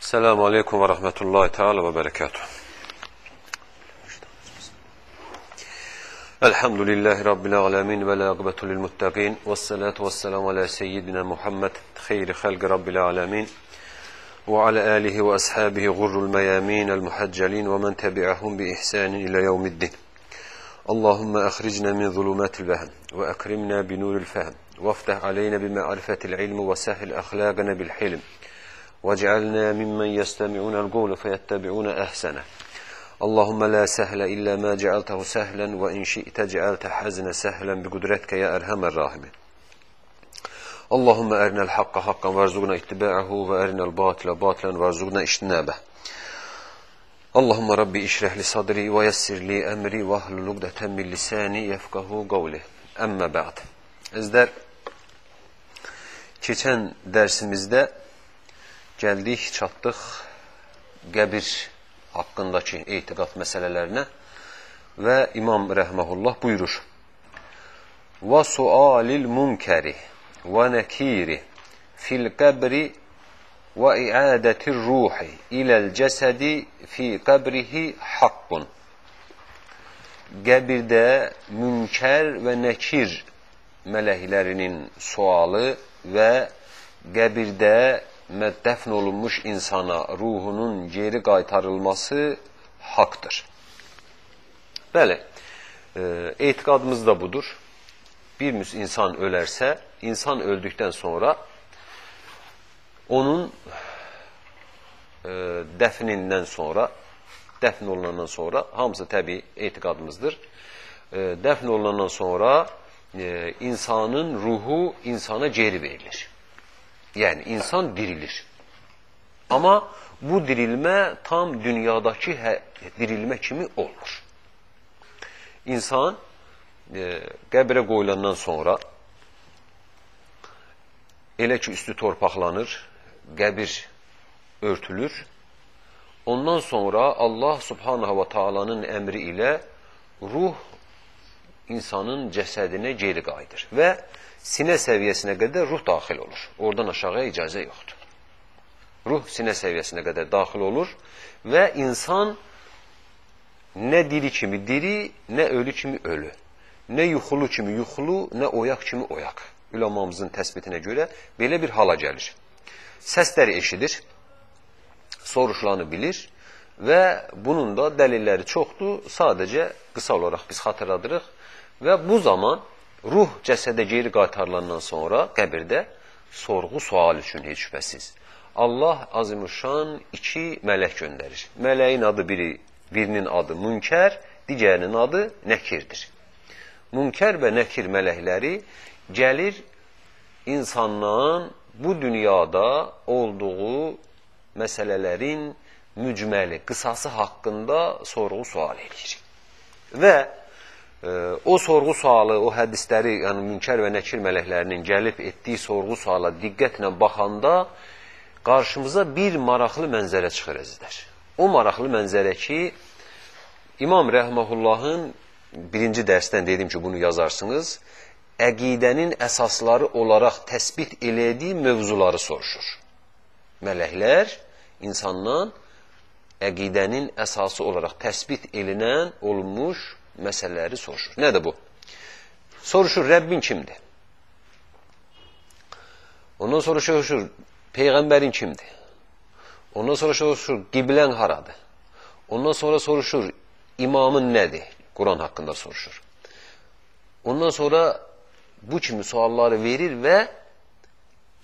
السلام عليكم ورحمة الله تعالى وبركاته. الحمد لله رب العالمين ولا عقبة للمتقين والصلاة والسلام على سيدنا محمد خير خلق رب العالمين وعلى آله وأصحابه غر الميامين المحجلين ومن تبعهم بإحسان إلى يوم الدين. اللهم أخرجنا من ظلمات الوهم وأكرمنا بنور الفهم وافتح علينا بمعرفة العلم وسهل أخلاقنا بالحلم. واجعلنا ممن يستمعون القول فيتبعون أحسنه اللهم لا سهل إلا ما جعلته سهلا وإن شئت جعلت حزن سهلا بقدرتك يا أرحم الراحمين اللهم أرنا الحق حقا وارزقنا اتباعه وأرنا الباطل باطلا وارزقنا اجتنابه اللهم ربي اشرح لي صدري ويسر لي أمري واحلل عقدة من لساني يفقهوا قولي أما بعد Əzlər, keçən dərsimizdə gəldik, çatdıq qəbir haqqındakı etiqat məsələlərinə və İmam Rəhməhullah buyurur. Və sualil munkəri və nəkiri fil qəbri və iadətir ruhi iləl cəsədi fi qəbrihi haqqun. Qəbirdə münkər və nəkir mələklərinin sualı və qəbirdə dəfn olunmuş insana ruhunun geri qaytarılması haqdır. Bəli, e, etiqadımız da budur. Bir insan ölərsə, insan öldükdən sonra onun e, dəfnindən sonra, dəfn olunandan sonra, hamısı təbii etiqadımızdır. E, dəfn olunandan sonra insanın ruhu insana geri verilir. Yani insan dirilir. Ama bu dirilme tam dünyadaki dirilme kimi olmur. İnsan e, qəbrə qoyulandan sonra elə ki üstü torpaqlanır, qəbir örtülür. Ondan sonra Allah subhanahu wa ta'alanın əmri ilə ruh insanın cəsədinə geri qayıdır və sinə səviyyəsinə qədər ruh daxil olur. Oradan aşağıya icazə yoxdur. Ruh sinə səviyyəsinə qədər daxil olur və insan nə diri kimi diri, nə ölü kimi ölü, nə yuxulu kimi yuxulu, nə oyaq kimi oyaq. Üləmamızın təsbitinə görə belə bir hala gəlir. Səsləri eşidir, soruşulanı bilir və bunun da dəlilləri çoxdur. Sadəcə qısa olaraq biz xatırladırıq. Və bu zaman ruh cəsədə geri qaytarılandan sonra qəbirdə sorğu sual üçün heç şübhəsiz. Allah azimuşan iki mələk göndərir. Mələyin adı biri, birinin adı Münkər, digərinin adı Nəkirdir. Münkər və Nəkir mələkləri gəlir insandan bu dünyada olduğu məsələlərin mücməli, qısası haqqında sorğu sual edir. Və o sorğu sualı, o hədisləri, yəni münkər və nəkir mələklərinin gəlib etdiyi sorğu suala diqqətlə baxanda qarşımıza bir maraqlı mənzərə çıxır əzizlər. O maraqlı mənzərə ki, İmam Rəhməhullahın birinci dərsdən dedim ki, bunu yazarsınız, əqidənin əsasları olaraq təsbit elədiyi mövzuları soruşur. Mələklər insandan əqidənin əsası olaraq təsbit elinən, olmuş məsələləri soruşur. Nədir bu? Soruşur, Rəbbin kimdir? Ondan sonra soruşur, Peyğəmbərin kimdir? Ondan sonra soruşur, qiblən haradır? Ondan sonra soruşur, imamın nədir? Quran haqqında soruşur. Ondan sonra bu kimi sualları verir və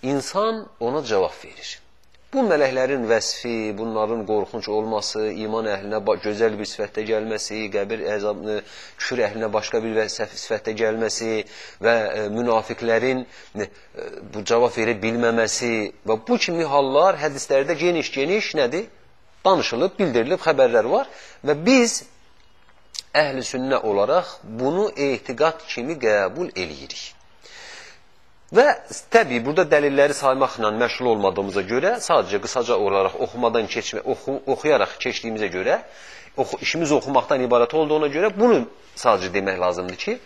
insan ona cavab verir. Bu mələklərin vəsfi, bunların qorxunc olması, iman əhlinə gözəl bir sifətdə gəlməsi, qəbir əzabını, küfür əhlinə başqa bir sifətdə gəlməsi və e, münafiqlərin e, bu cavab verə bilməməsi və bu kimi hallar hədislərdə geniş-geniş nədir? Danışılıb, bildirilib, xəbərlər var və biz əhl-i sünnə olaraq bunu etiqat kimi qəbul eləyirik. Və təbii burada dəlilləri saymaqla məşğul olmadığımıza görə, sadəcə qısaca olaraq oxumadan keçmə, oxu, oxuyaraq keçdiyimizə görə, oxu, işimiz oxumaqdan ibarət olduğuna görə bunu sadəcə demək lazımdır ki,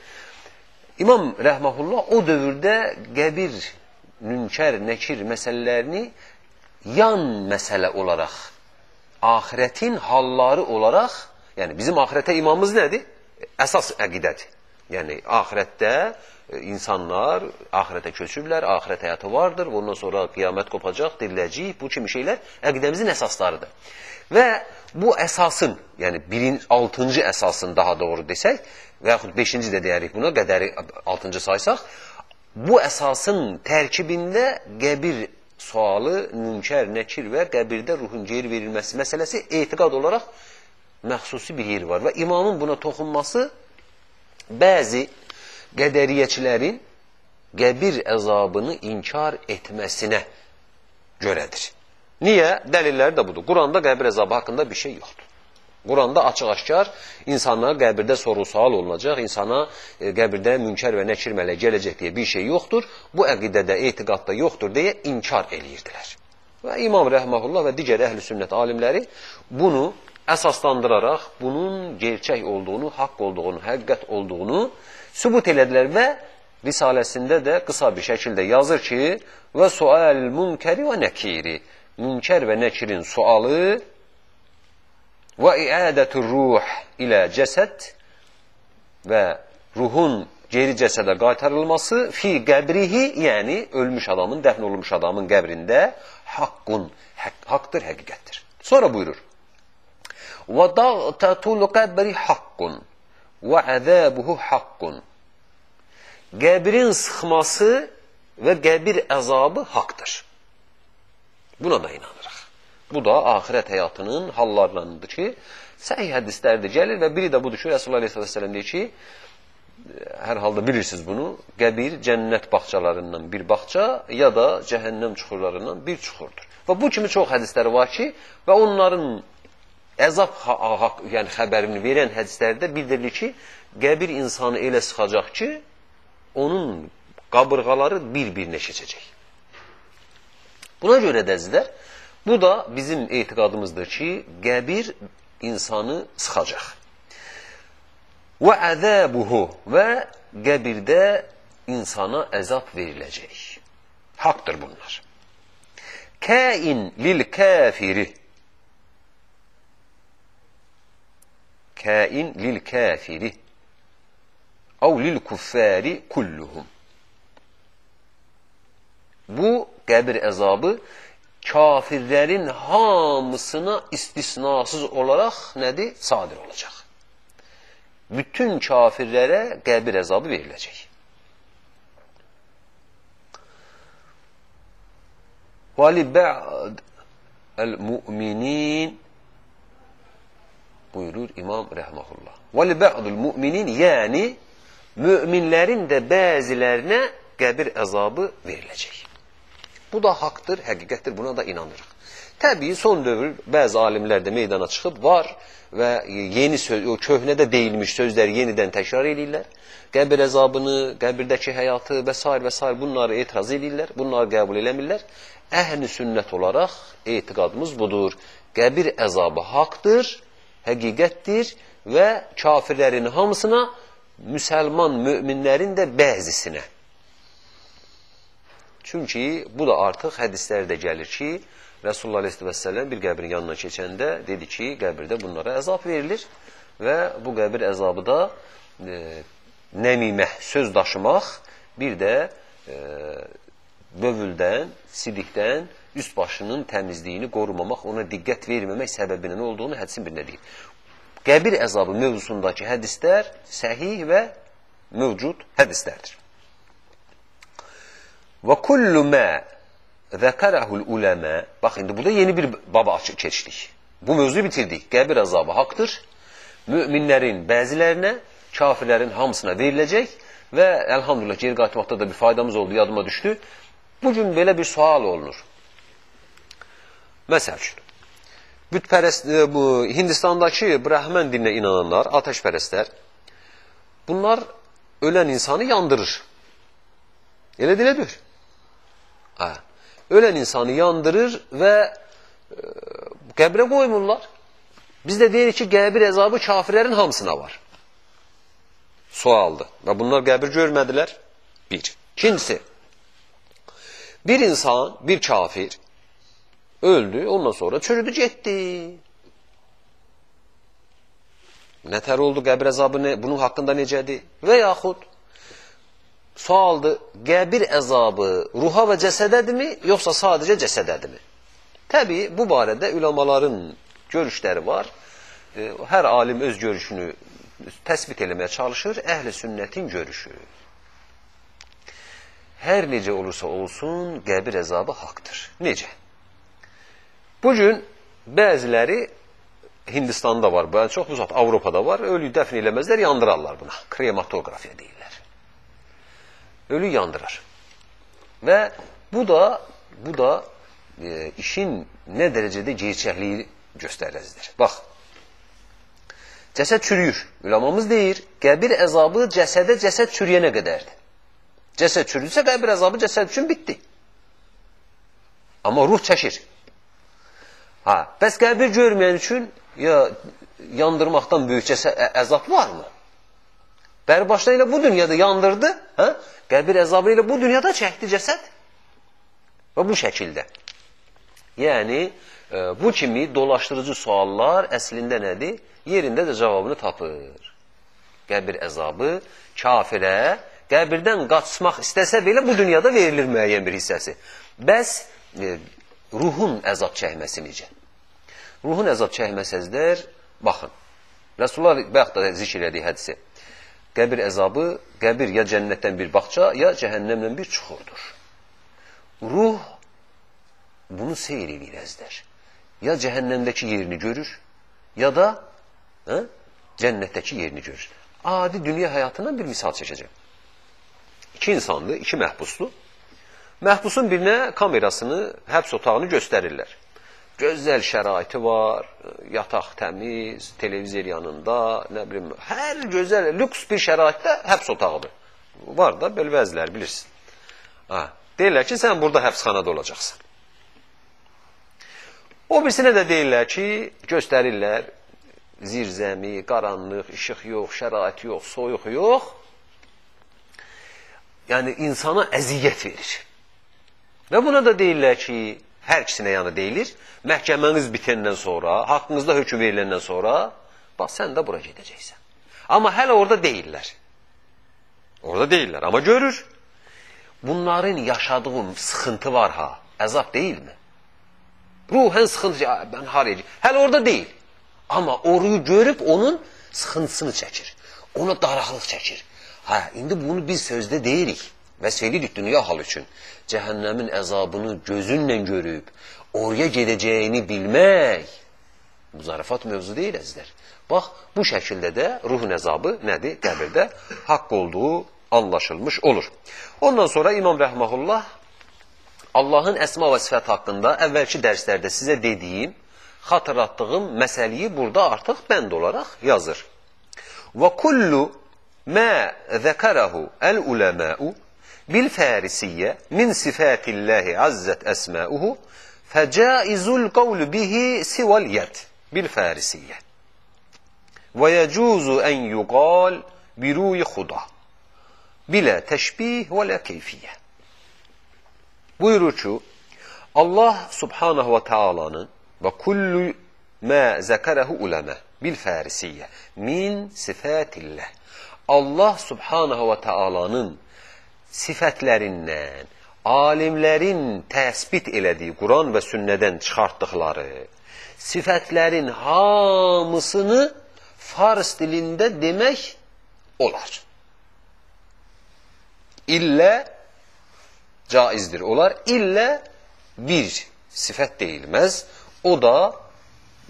İmam Rəhməhullah o dövrdə qəbir, münkər, nəkir məsələlərini yan məsələ olaraq, axiretin halları olaraq, yəni bizim axirətə imamımız nədir? Əsas əqidədir. Yəni axirətdə insanlar axirətə köçüblər, axirət həyatı vardır, ondan sonra qiyamət qopacaq, diriləcək, bu kimi şeylər əqidəmizin əsaslarıdır. Və bu əsasın, yəni birin, altıncı əsasın daha doğru desək, və yaxud beşinci də deyərik buna, qədəri altıncı saysaq, bu əsasın tərkibində qəbir sualı, münkər, nəkir və qəbirdə ruhun geri verilməsi məsələsi etiqad olaraq məxsusi bir yer var. Və imamın buna toxunması bəzi qədəriyyəçilərin qəbir əzabını inkar etməsinə görədir. Niyə? Dəlilləri də budur. Quranda qəbir əzabı haqqında bir şey yoxdur. Quranda açıq-aşkar insana qəbirdə soru-sual olunacaq, insana e, qəbirdə münkər və nəkir mələk gələcək deyə bir şey yoxdur. Bu əqidədə, etiqadda yoxdur deyə inkar eləyirdilər. Və İmam Rəhməhullah və digər əhl-i sünnət alimləri bunu əsaslandıraraq bunun gerçək olduğunu, haqq olduğunu, həqiqət olduğunu sübut elədilər və Risaləsində də qısa bir şəkildə yazır ki, və sual münkəri və nəkiri, münkər və nəkirin sualı və iadətur ruh ilə cəsəd və ruhun geri cəsədə qaytarılması fi qəbrihi, yəni ölmüş adamın, dəfn olunmuş adamın qəbrində haqqun, haqq, haqdır, həqiqətdir. Sonra buyurur. Və dağtatul qəbri haqqun və əzəbuhu haqqun. Qəbrin sıxması və qəbir əzabı haqdır. Buna da inanırıq. Bu da axirət həyatının hallarındandır ki, səhih hədislərdə gəlir və biri də budur ki, Resulullah Aleyhisselam deyir ki, hər halda bilirsiniz bunu, qəbir cənnət bağçalarından bir bağça ya da cəhənnəm çuxurlarından bir çuxurdur. Və bu kimi çox hədislər var ki, və onların əzab haqq, yəni xəbərini verən hədislərdə bildirilir ki, qəbir insanı elə sıxacaq ki, onun qabırğaları bir-birinə keçəcək. Buna görə də əzizlər, bu da bizim etiqadımızdır ki, qəbir insanı sıxacaq. Və əzəbuhu və qəbirdə insana əzab veriləcək. Haqdır bunlar. Kəin lil kafiri kain lil kafiri av lil kuffari kulluhum. Bu qəbir əzabı kafirlərin hamısına istisnasız olaraq nədir? Sadir olacaq. Bütün kafirlərə qəbir əzabı veriləcək. وَلِبَعْدِ الْمُؤْمِنِينَ buyurur İmam Rəhməhullah. Ba'dul mu'minin, yəni möminlərin də bəzilərinə qəbir əzabı veriləcək. Bu da haqdır, həqiqətdir, buna da inanırıq. Təbii son dövr bəzi alimlər də meydana çıxıb var və yeni söz, o köhnədə deyilmiş sözləri yenidən təkrar edirlər. Qəbir əzabını, qəbirdəki həyatı və s. və s. bunları etiraz edirlər, bunları qəbul eləmirlər. Əhl-i sünnət olaraq etiqadımız budur. Qəbir əzabı haqdır həqiqətdir və kafirlərin hamısına, müsəlman möminlərin də bəzisinə. Çünki bu da artıq hədislərdə gəlir ki, Resulullah Aleyhisselam bir qəbrin yanına keçəndə dedi ki, qəbirdə bunlara əzab verilir və bu qəbir əzabı da e, nəmimə, söz daşımaq, bir də e, bövüldən, sidikdən üst başının təmizliyini qorumamaq, ona diqqət verməmək səbəbinə nə olduğunu hədisin birində deyir. Qəbir əzabı mövzusundakı hədislər səhih və mövcud hədislərdir. Və kullu mə zəkərəhul uləmə Bax, indi burada yeni bir baba açıq keçdik. Bu mövzuyu bitirdik. Qəbir əzabı haqdır. Müminlərin bəzilərinə, kafirlərin hamısına veriləcək və əlhamdülillah geri qayıtmaqda da bir faydamız oldu, yadıma düşdü. Bugün belə bir sual olunur. Məsəl üçün, bütpərəst, e, bu Hindistandakı Brahman dininə inananlar, ateşpərəstlər, bunlar ölən insanı yandırır. Elə dilədir. Hə. Ölən insanı yandırır və e, qəbrə qoymurlar. Biz də deyirik ki, qəbir əzabı kafirlərin hamısına var. Sualdır. Və bunlar qəbir görmədilər. Bir. İkincisi, bir insan, bir kafir Öldü, ondan sonra çürüdü, getdi. Nətər oldu qəbir əzabı ne, bunun haqqında necədir? Və yaxud sualdır, qəbir əzabı ruha və cəsədədirmi, yoxsa sadəcə cəsədədirmi? Təbii, bu barədə ülamaların görüşləri var. E, hər alim öz görüşünü təsbit eləməyə çalışır, əhl-i sünnətin görüşü. Hər necə olursa olsun, qəbir əzabı haqdır. Necə? Bugün bəziləri Hindistanda var, bəzi çox uzaq Avropada var. Ölüyü dəfn eləməzlər, yandırarlar buna. Krematografiya deyirlər. Ölü yandırar. Və bu da bu da e, işin nə dərəcədə gerçəkliyi göstəricidir. Bax. Cəsəd çürüyür. Üləmamız deyir, qəbir əzabı cəsədə cəsəd çürüyənə qədərdir. Cəsəd çürüdüsə qəbir əzabı cəsəd üçün bitdi. Amma ruh çəkir. Ha, bəs qəbir görməyən üçün ya yandırmaqdan böyük əzab varmı? Bərbaşda ilə bu dünyada yandırdı, hə? qəbir əzabı ilə bu dünyada çəkdi cəsəd. Və bu şəkildə. Yəni, e, bu kimi dolaşdırıcı suallar əslində nədir? Yerində də cavabını tapır. Qəbir əzabı kafirə qəbirdən qaçmaq istəsə belə bu dünyada verilir müəyyən bir hissəsi. Bəs e, ruhun əzab çəkməsi necə? Ruhun əzab çəkməsəzlər, baxın. Rasulullah bayaq da zikr elədiyi hədisi. Qəbir əzabı, qəbir ya cənnətdən bir bağça, ya cəhənnəmdən bir çuxurdur. Ruh bunu seyr edir əzlər. Ya cəhənnəmdəki yerini görür, ya da hə, cənnətdəki yerini görür. Adi dünya həyatından bir misal çəkəcəm. İki insandır, iki məhbusdur. Məhbusun birinə kamerasını, həbs otağını göstərirlər gözəl şəraiti var, yataq təmiz, televizor yanında, nə bilim, hər gözəl, lüks bir şəraitdə həbs otağıdır. Var da, belə bəzilər, bilirsin. Ha, deyirlər ki, sən burada həbsxanada olacaqsan. O birisinə də deyirlər ki, göstərirlər, zirzəmi, qaranlıq, işıq yox, şərait yox, soyuq yox. Yəni, insana əziyyət verir. Və buna da deyirlər ki, hər ikisinə yanı deyilir. Məhkəməniz bitəndən sonra, haqqınızda hökm veriləndən sonra, bax, sən də bura gedəcəksən. Amma hələ orada deyirlər. Orada deyirlər, amma görür. Bunların yaşadığım sıxıntı var ha, əzab deyilmi? Ruhən sıxıntı, mən haraya Hələ orada deyil. Amma oruyu görüb onun sıxıntısını çəkir. Ona daraqlıq çəkir. Hə, indi bunu biz sözdə deyirik. Vəsf edirik dünya hal üçün. Cəhənnəmin əzabını gözünlə görüb, oraya gedəcəyini bilmək, bu zarafat mövzu deyil əzizlər. Bax, bu şəkildə də ruhun əzabı nədir? Qəbirdə haqq olduğu anlaşılmış olur. Ondan sonra İmam Rəhməhullah Allahın əsma və sifət haqqında əvvəlki dərslərdə sizə dediyim, xatırlatdığım məsəliyi burada artıq bənd olaraq yazır. Və kullu mə zəkərəhu əl-uləməu بالفارسية من صفات الله عزت أسماؤه فجائز القول به سوى اليد بالفارسية ويجوز أن يقال بروي خدا بلا ve la keyfiye. Buyurur ki Allah subhanahu ve taala'nın ve kullu ma zekerehu ulema bil farisiye min sifatillah. Allah subhanahu ve taala'nın sifətlərindən, alimlərin təsbit elədiyi Quran və sünnədən çıxartdıqları sifətlərin hamısını fars dilində demək olar. İllə caizdir. Olar illə bir sifət deyilməz. O da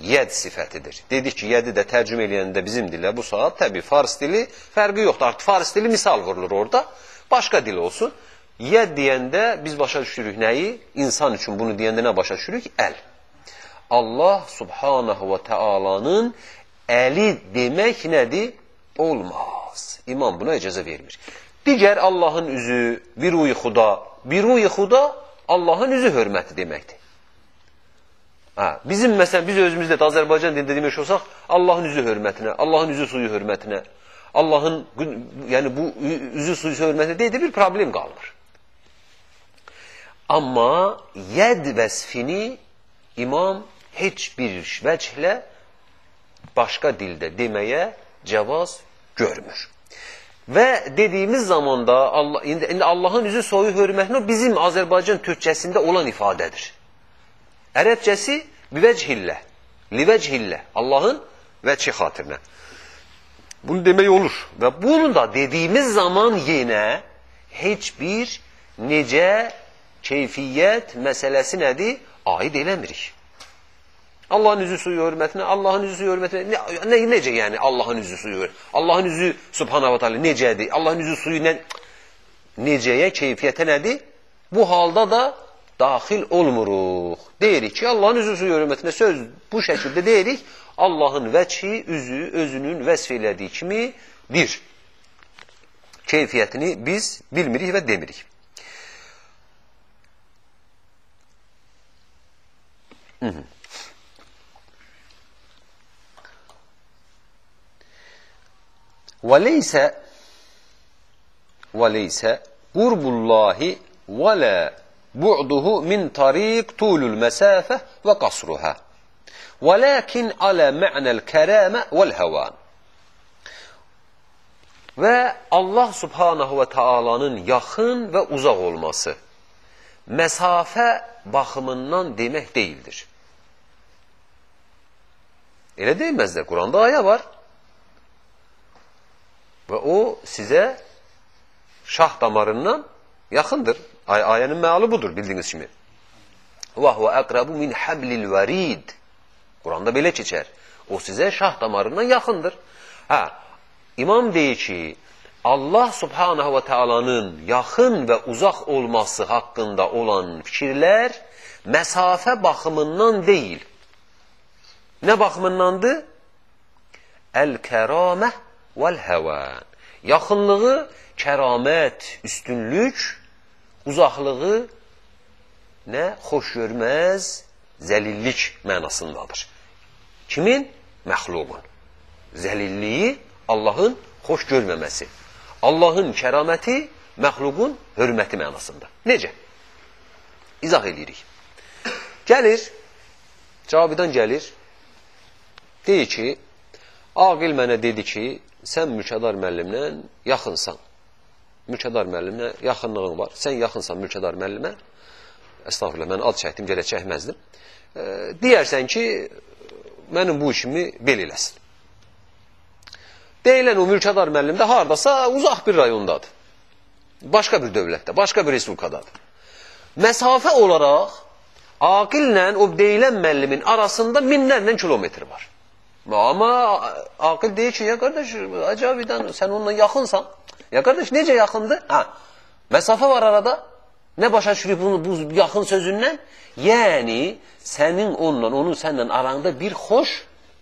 yəd sifətidir. Dedik ki, yədi də tərcümə eləyəndə bizim dilə bu saat təbii fars dili fərqi yoxdur. Artıq fars dili misal vurulur orada. Başqa dil olsun. Yəd deyəndə biz başa düşürük nəyi? İnsan üçün bunu deyəndə nə başa düşürük? Əl. Allah subhanahu və teala'nın əli demək nədir? Olmaz. İmam buna icazə vermir. Digər Allahın üzü, biruyi xuda, biruyi xuda Allahın üzü hörməti deməkdir. Ha, bizim məsələn biz özümüzdə də Azərbaycan dilində demək olsaq Allahın üzü hörmətinə, Allahın üzü suyu hörmətinə, Allahın yəni bu üzü suyu hörmətinə deyildi bir problem qalmır. Amma yəd vəsfini imam heç bir vəclə başqa dildə deməyə cavaz görmür. Və dediyimiz zamanda Allah, indi, Allahın üzü soyu hörmətini bizim Azərbaycan türkçəsində olan ifadədir. Ərəbcəsi bivəchillə, livəchillə, Allahın vəchi xatirinə. Bunu demək olur. Və bunu da dediyimiz zaman yenə heç bir necə keyfiyyət məsələsi nədir? Aid eləmirik. Allahın üzü suyu hörmətinə, Allahın üzü suyu hörmətinə, ne, ne, necə yəni Allahın üzü suyu hörmətinə? Allahın üzü subhanahu teala necədir? Allahın üzü suyu nə, necəyə, keyfiyyətə nədir? Bu halda da daxil olmuruq. Deyirik ki, Allahın üzü suyu hörmətinə söz bu şəkildə deyirik, Allahın vəçhi, üzü, özünün vəsf elədiyi kimidir. Keyfiyyətini biz bilmirik və demirik. Hı -hı. وليس وليس قرب الله ولا بعده من طريق طول المسافة وقصرها ولكن على معنى الكرامة والهوان Və Allah subhanahu və taalanın yaxın və uzaq olması məsafə baxımından demək deyildir. Elə deyilməzlər. Quranda ayə var. Və o sizə şah damarından yaxındır. Ay ayənin məalı budur bildiyiniz kimi. Və huve əqrabu min hablil varid. Quranda belə keçər. O sizə şah damarından yaxındır. Hə, imam deyir ki, Allah subhanahu və teala'nın yaxın və uzaq olması haqqında olan fikirlər məsafə baxımından deyil. Nə baxımındandır? Əl-kəramə vəl-həvən. Yaxınlığı kəramət, üstünlük, uzaqlığı nə? Xoş görməz, zəlillik mənasındadır. Kimin? Məxluqun. Zəlilliyi Allahın xoş görməməsi. Allahın kəraməti məxluqun hörməti mənasında. Necə? İzah edirik. Gəlir, cavabıdan gəlir, deyir ki, Aqil mənə dedi ki, sən mülkədar müəllimlə yaxınsan. Mülkədar müəllimlə yaxınlığın var. Sən yaxınsan mülkədar müəllimə. Əstəğfurullah, mən ad çəkdim, gələ çəkməzdim. E, deyərsən ki, mənim bu işimi bel eləsin. Deyilən o mülkədar müəllim də haradasa uzaq bir rayondadır. Başqa bir dövlətdə, başqa bir respublikadadır. Məsafə olaraq aqillə o deyilən müəllimin arasında minlərlə kilometr var. Amma aqil deyir ki, ya qardaş, acabidən sən onunla yaxınsan. Ya qardaş, necə yaxındır? Hə, məsafə var arada. Nə başa düşürük bunu bu yaxın sözündən? Yəni, sənin onunla, onun səndən aranda bir xoş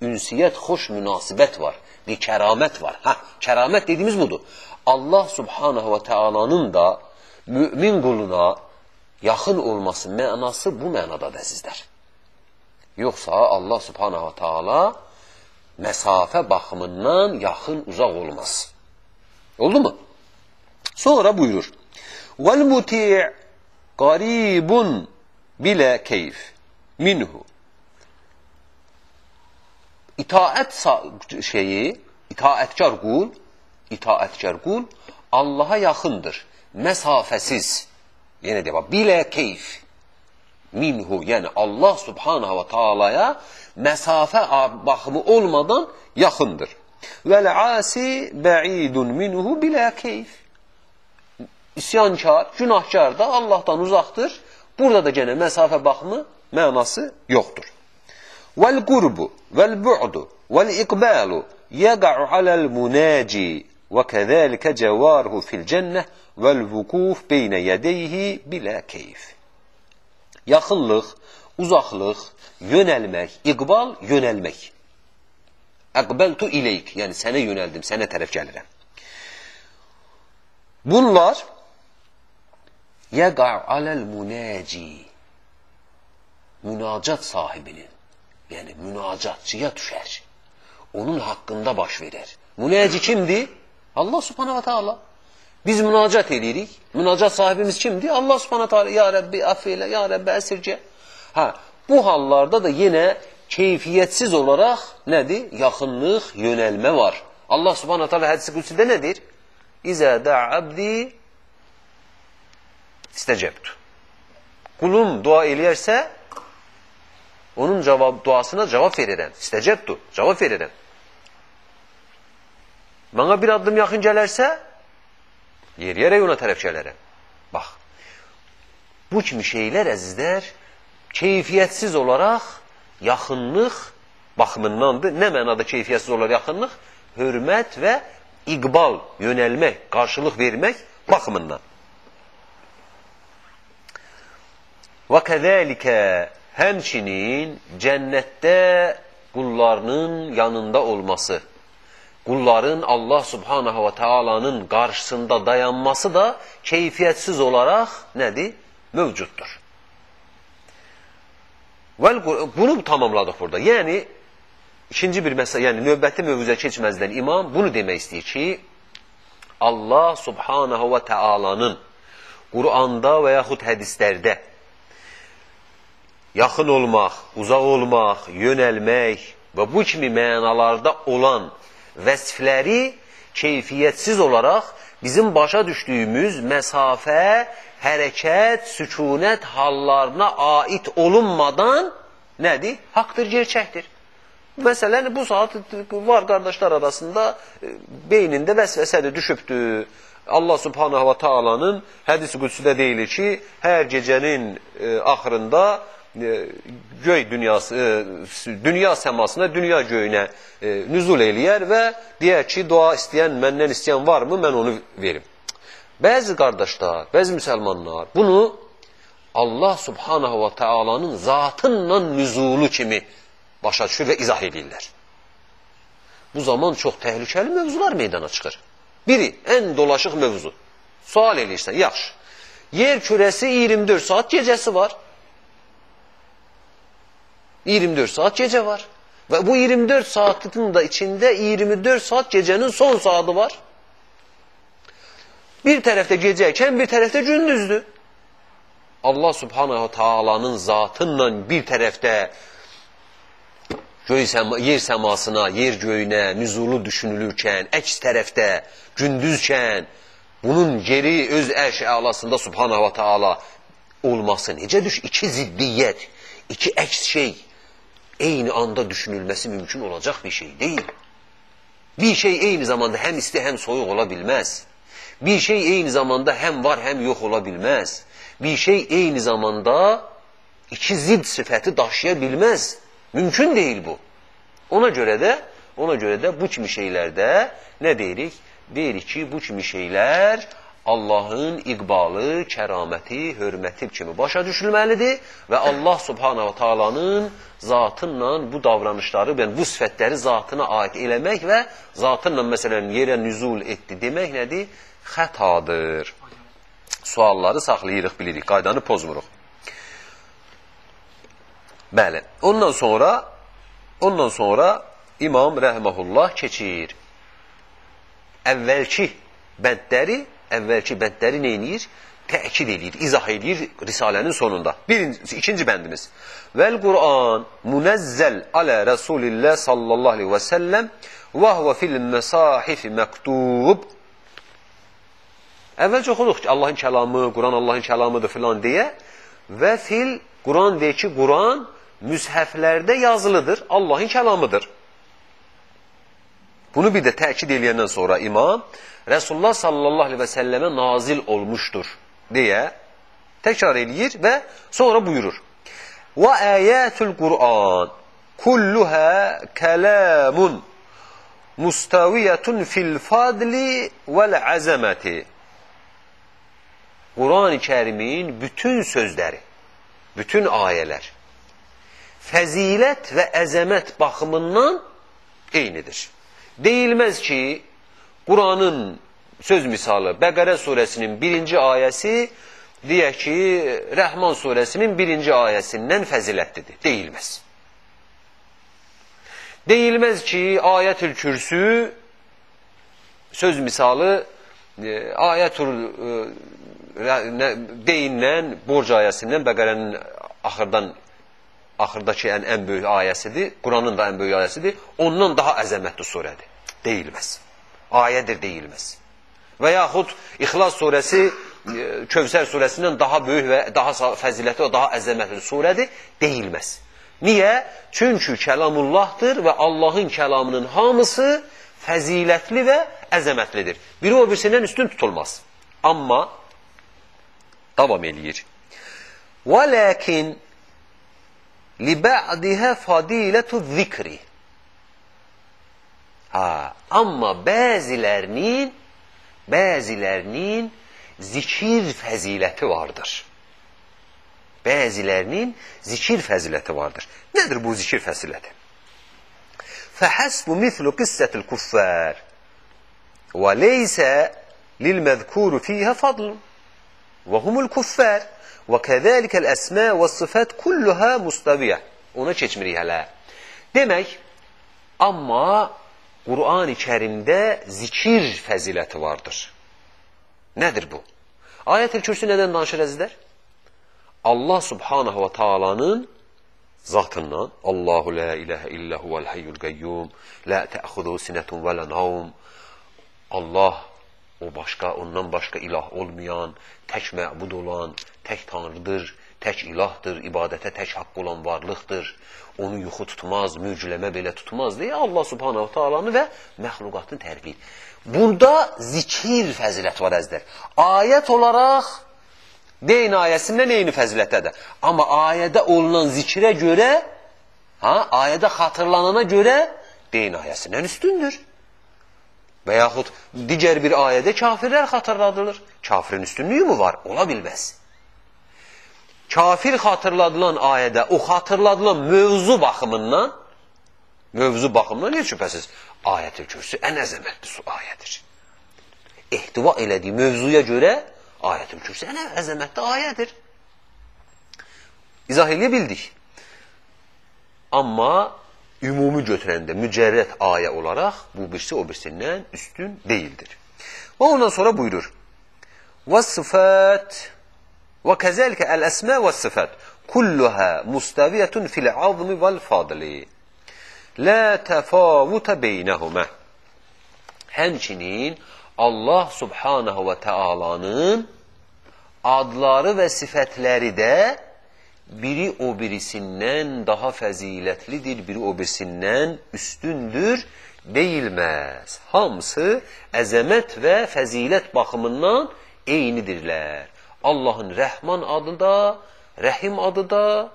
ünsiyyət, xoş münasibət var. Bir kəramət var. Hə, kəramət dediyimiz budur. Allah subhanahu və teala'nın da mümin quluna yaxın olması mənası bu mənadadır əzizlər. Yoxsa Allah subhanahu və teala məsafə baxımından yaxın uzaq olmaz. Oldu mu? Sonra buyurur. Vel muti' garibun bile keyif minhu. İtaat şeyi, itaatkar kul, itaatkar kul Allah'a yakındır. Mesafesiz. Yine de bak bile keyif minhu yani Allah subhanahu ve taala'ya mesafe bakımı olmadan yakındır. Vel asi ba'idun minhu bila keyf. İsyankar, günahkar da Allahdan uzaqdır. Burada da gene məsafə baxımı mənası yoxdur. Vəl-qurbu vəl-bu'du vəl-iqbalu yəqa'u aləl-munaci və kəzəlikə cəvaruhu fil-cənnə vəl-vukuf beynə yədeyhi bilə keyf. Yaxınlıq, uzaqlıq, yönəlmək, iqbal yönəlmək. Əqbəltu ileyk, yəni sənə yönəldim, sənə tərəf gəlirəm. Bunlar yəqa aləl münaci münacat sahibinin, yəni münacatçıya düşər. Onun haqqında baş verər. Münaci kimdir? Allah subhanahu wa ta'ala. Biz münacat edirik. Münacat sahibimiz kimdir? Allah subhanahu wa ta'ala. Ya Rabbi affeyle, Ya Rabbi əsircə. Ha, Bu hallarda da yine keyfiyetsiz olarak nedir? Yakınlık, yönelme var. Allah subhanahu teala hadisi kutside nedir? İzâ da abdi istecebtu. Kulum dua eləyərsə, onun cevap, duasına cevap verirəm. İstecebtu, cevap verirəm. Bana bir adım yakın gələrsə, yeriyərək ona tərəf gələrəm. Bax, bu kimi şeylər əzizlər, keyfiyyətsiz olaraq yaxınlıq baxımındandır. Nə mənada keyfiyyətsiz olaraq yaxınlıq? Hörmət və iqbal, yönəlmək, qarşılıq vermək baxımından. Və kəzəlikə həmçinin cənnətdə qullarının yanında olması, qulların Allah subhanahu və teala'nın qarşısında dayanması da keyfiyyətsiz olaraq nədir? Mövcuddur. Və bunu tamamladıq burada. Yəni, ikinci bir məsələ, yəni növbəti mövzə keçməzdən imam bunu demək istəyir ki, Allah subhanahu və teala'nın Quranda və yaxud hədislərdə yaxın olmaq, uzaq olmaq, yönəlmək və bu kimi mənalarda olan vəsfləri keyfiyyətsiz olaraq bizim başa düşdüyümüz məsafə, hərəkət, sükunət hallarına aid olunmadan nədir? Haqdır, gerçəkdir. Məsələn, bu saat var qardaşlar arasında e, beynində vəsvəsədir, düşübdür. Allah subhanahu wa ta'alanın hədis-i qüdsüdə deyilir ki, hər gecənin e, axırında göy dünyası, e, dünya səmasına, dünya göyünə e, nüzul eləyər və deyər ki, dua istəyən, məndən istəyən varmı, mən onu verim. Bəzi qardaşlar, bəzi müsəlmanlar bunu Allah subhanahu wa ta'alanın zatınla nüzulu kimi başa düşür və izah edirlər. Bu zaman çox təhlükəli mövzular meydana çıxır. Biri, ən dolaşıq mövzu. Sual eləyirsən, yaxşı. Yer kürəsi 24 saat gecəsi var. 24 saat gece var. Ve bu 24 saatin de içinde 24 saat gecenin son saati var. Bir tarafta geceyken bir tarafta gündüzdü. Allah subhanahu Taala'nın zatınla bir tarafta göy yer semasına, yer göğüne nüzulu düşünülürken, əks tərəfdə gündüzkən bunun geri öz ərş alasında subhanahu Taala olması necə düş? İki ziddiyyət, iki əks şey eyni anda düşünülmesi mümkün olacak bir şey değil. Bir şey eyni zamanda hem isti hem soğuk olabilmez. Bir şey eyni zamanda hem var hem yok olabilmez. Bir şey eyni zamanda iki zid sıfatı daşıyabilmez. Mümkün değil bu. Ona göre de ona göre de bu kimi şeylerde ne deyirik? Deyirik ki bu kimi şeyler Allahın iqbalı, kəraməti, hörməti kimi başa düşülməlidir və Allah subhanahu taalanın zatınla bu davranışları, yəni bu sifətləri zatına aid eləmək və zatınla məsələn yerə nüzul etdi demək nədir? Xətadır. Sualları saxlayırıq, bilirik, qaydanı pozmuruq. Bəli. Ondan sonra ondan sonra İmam rəhməhullah keçir. Əvvəlki bəndləri əvvəlki bəndləri neynir? Təkid edir, izah edir Risalənin sonunda. Birinci, ikinci bəndimiz. Vəl Qur'an munəzzəl alə Rasulillah sallallahu aleyhi və səlləm və huvə fil məsahifi məktub. Əvvəlcə oxuduq ki, Allahın kəlamı, Quran Allahın kəlamıdır filan deyə və fil Quran deyir ki, Quran müshəflərdə yazılıdır, Allahın kəlamıdır. Bunu bir də təkid eləyəndən sonra imam Resulullah sallallahu aleyhi ve selleme nazil olmuştur diye tekrar eləyir ve sonra buyurur. Ve ayatul Kur'an kulluha kelamun mustaviyetun fil fadli vel azameti. Kur'an-ı Kerim'in bütün sözleri, bütün ayeler fezilet ve ezemet bakımından eynidir. Deyilmez ki Kur'an'ın söz misalı Bəqərə suresinin birinci ayəsi deyək ki, Rəhman suresinin birinci ayəsindən fəzilətlidir. Deyilməz. Deyilməz ki, ayətül kürsü söz misalı e, ayətül e, deyinlən borc ayəsindən Bəqərənin axırdan axırdakı ən, ən böyük ayəsidir, Quranın da ən böyük ayəsidir, ondan daha əzəmətli surədir. Deyilməz. Ayədir, deyilməz. Və yaxud İxlas surəsi e, Kövsər surəsindən daha böyük və daha fəzilətli və daha əzəmətli surədir, deyilməz. Niyə? Çünki kəlamullahdır və Allahın kəlamının hamısı fəzilətli və əzəmətlidir. Biri o birisindən üstün tutulmaz. Amma davam eləyir. وَلَكِنْ لبعضها فضيلة الذكر Ha, ama bəzilərinin bəzilərinin zikir fəziləti vardır. Bəzilərinin zikir fəziləti vardır. Nədir bu zikir fəziləti? Fəhəsbu mithlu qissətil kuffar və leysə lil məzkuru fiyhə fadlun və humul kuffar Və kəzəlikəl əsmə və sıfət kulluha mustaviyə. Ona keçmirik hələ. Demək, amma Qur'an-ı Kərimdə zikir fəziləti vardır. Nədir bu? Ayət-ül kürsü nədən danışır əzizlər? Allah subhanahu və taalanın zatından Allahu la ilahe illə huvəl hayyul qayyum la təxudu sinətun və la navm Allah o başqa, ondan başqa ilah olmayan, tək məbud olan, tək tanrıdır, tək ilahdır, ibadətə tək haqq olan varlıqdır. Onu yuxu tutmaz, mürcüləmə belə tutmaz deyə Allah subhanahu taalanı və məxluqatını tərif edir. Bunda zikir fəziləti var əzlər. Ayət olaraq Deyin ayəsindən eyni fəzilətədir. Amma ayədə olunan zikrə görə, ha, ayədə xatırlanana görə deyin ayəsindən üstündür. Və yaxud digər bir ayədə kafirlər xatırladılır. Kafirin üstünlüyü mü var? Ola bilməz. Kafir xatırladılan ayədə o xatırladılan mövzu baxımından mövzu baxımından heç şübhəsiz ayət-i kürsü ən əzəmətli su ayədir. Ehtiva elədiyi mövzuya görə Ayət-ül Kürsi ən əzəmətli ayədir. İzah edə bildik. Amma ümumi götürəndə mücərrət ayə olaraq bu birisi o birisindən üstün deyildir. Və ondan sonra buyurur. Və sıfət və kəzəlikə əl-əsmə və sıfət kulluhə mustaviyyətun fil-azmi vəl-fadli lə təfavutə beynəhumə Həmçinin Allah subhanahu və təalanın adları və sifətləri də biri o birisindən daha fəzilətlidir, biri o birisindən üstündür deyilməz. Hamısı əzəmət və fəzilət baxımından eynidirlər. Allahın Rəhman adı da, Rəhim adı da,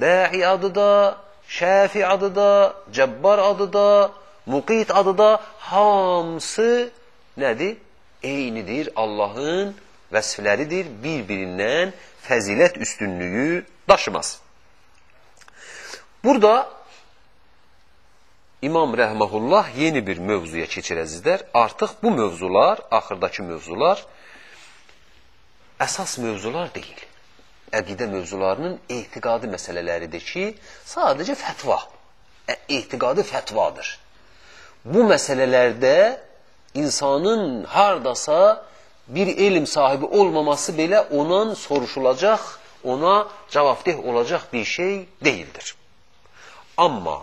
Də'i adı da, Şəfi adı da, Cəbbar adı da, Muqit adı da hamısı nədir? Eynidir, Allahın vəsfləridir, bir-birindən fəzilət üstünlüyü daşımaz. Burada İmam Rəhməhullah yeni bir mövzuya keçir əzizlər. Artıq bu mövzular, axırdakı mövzular əsas mövzular deyil. Əqidə mövzularının etiqadi məsələləridir ki, sadəcə fətva, etiqadi fətvadır. Bu məsələlərdə insanın hardasa bir elm sahibi olmaması belə ondan soruşulacaq, ona cavabdeh olacaq bir şey deyildir. Amma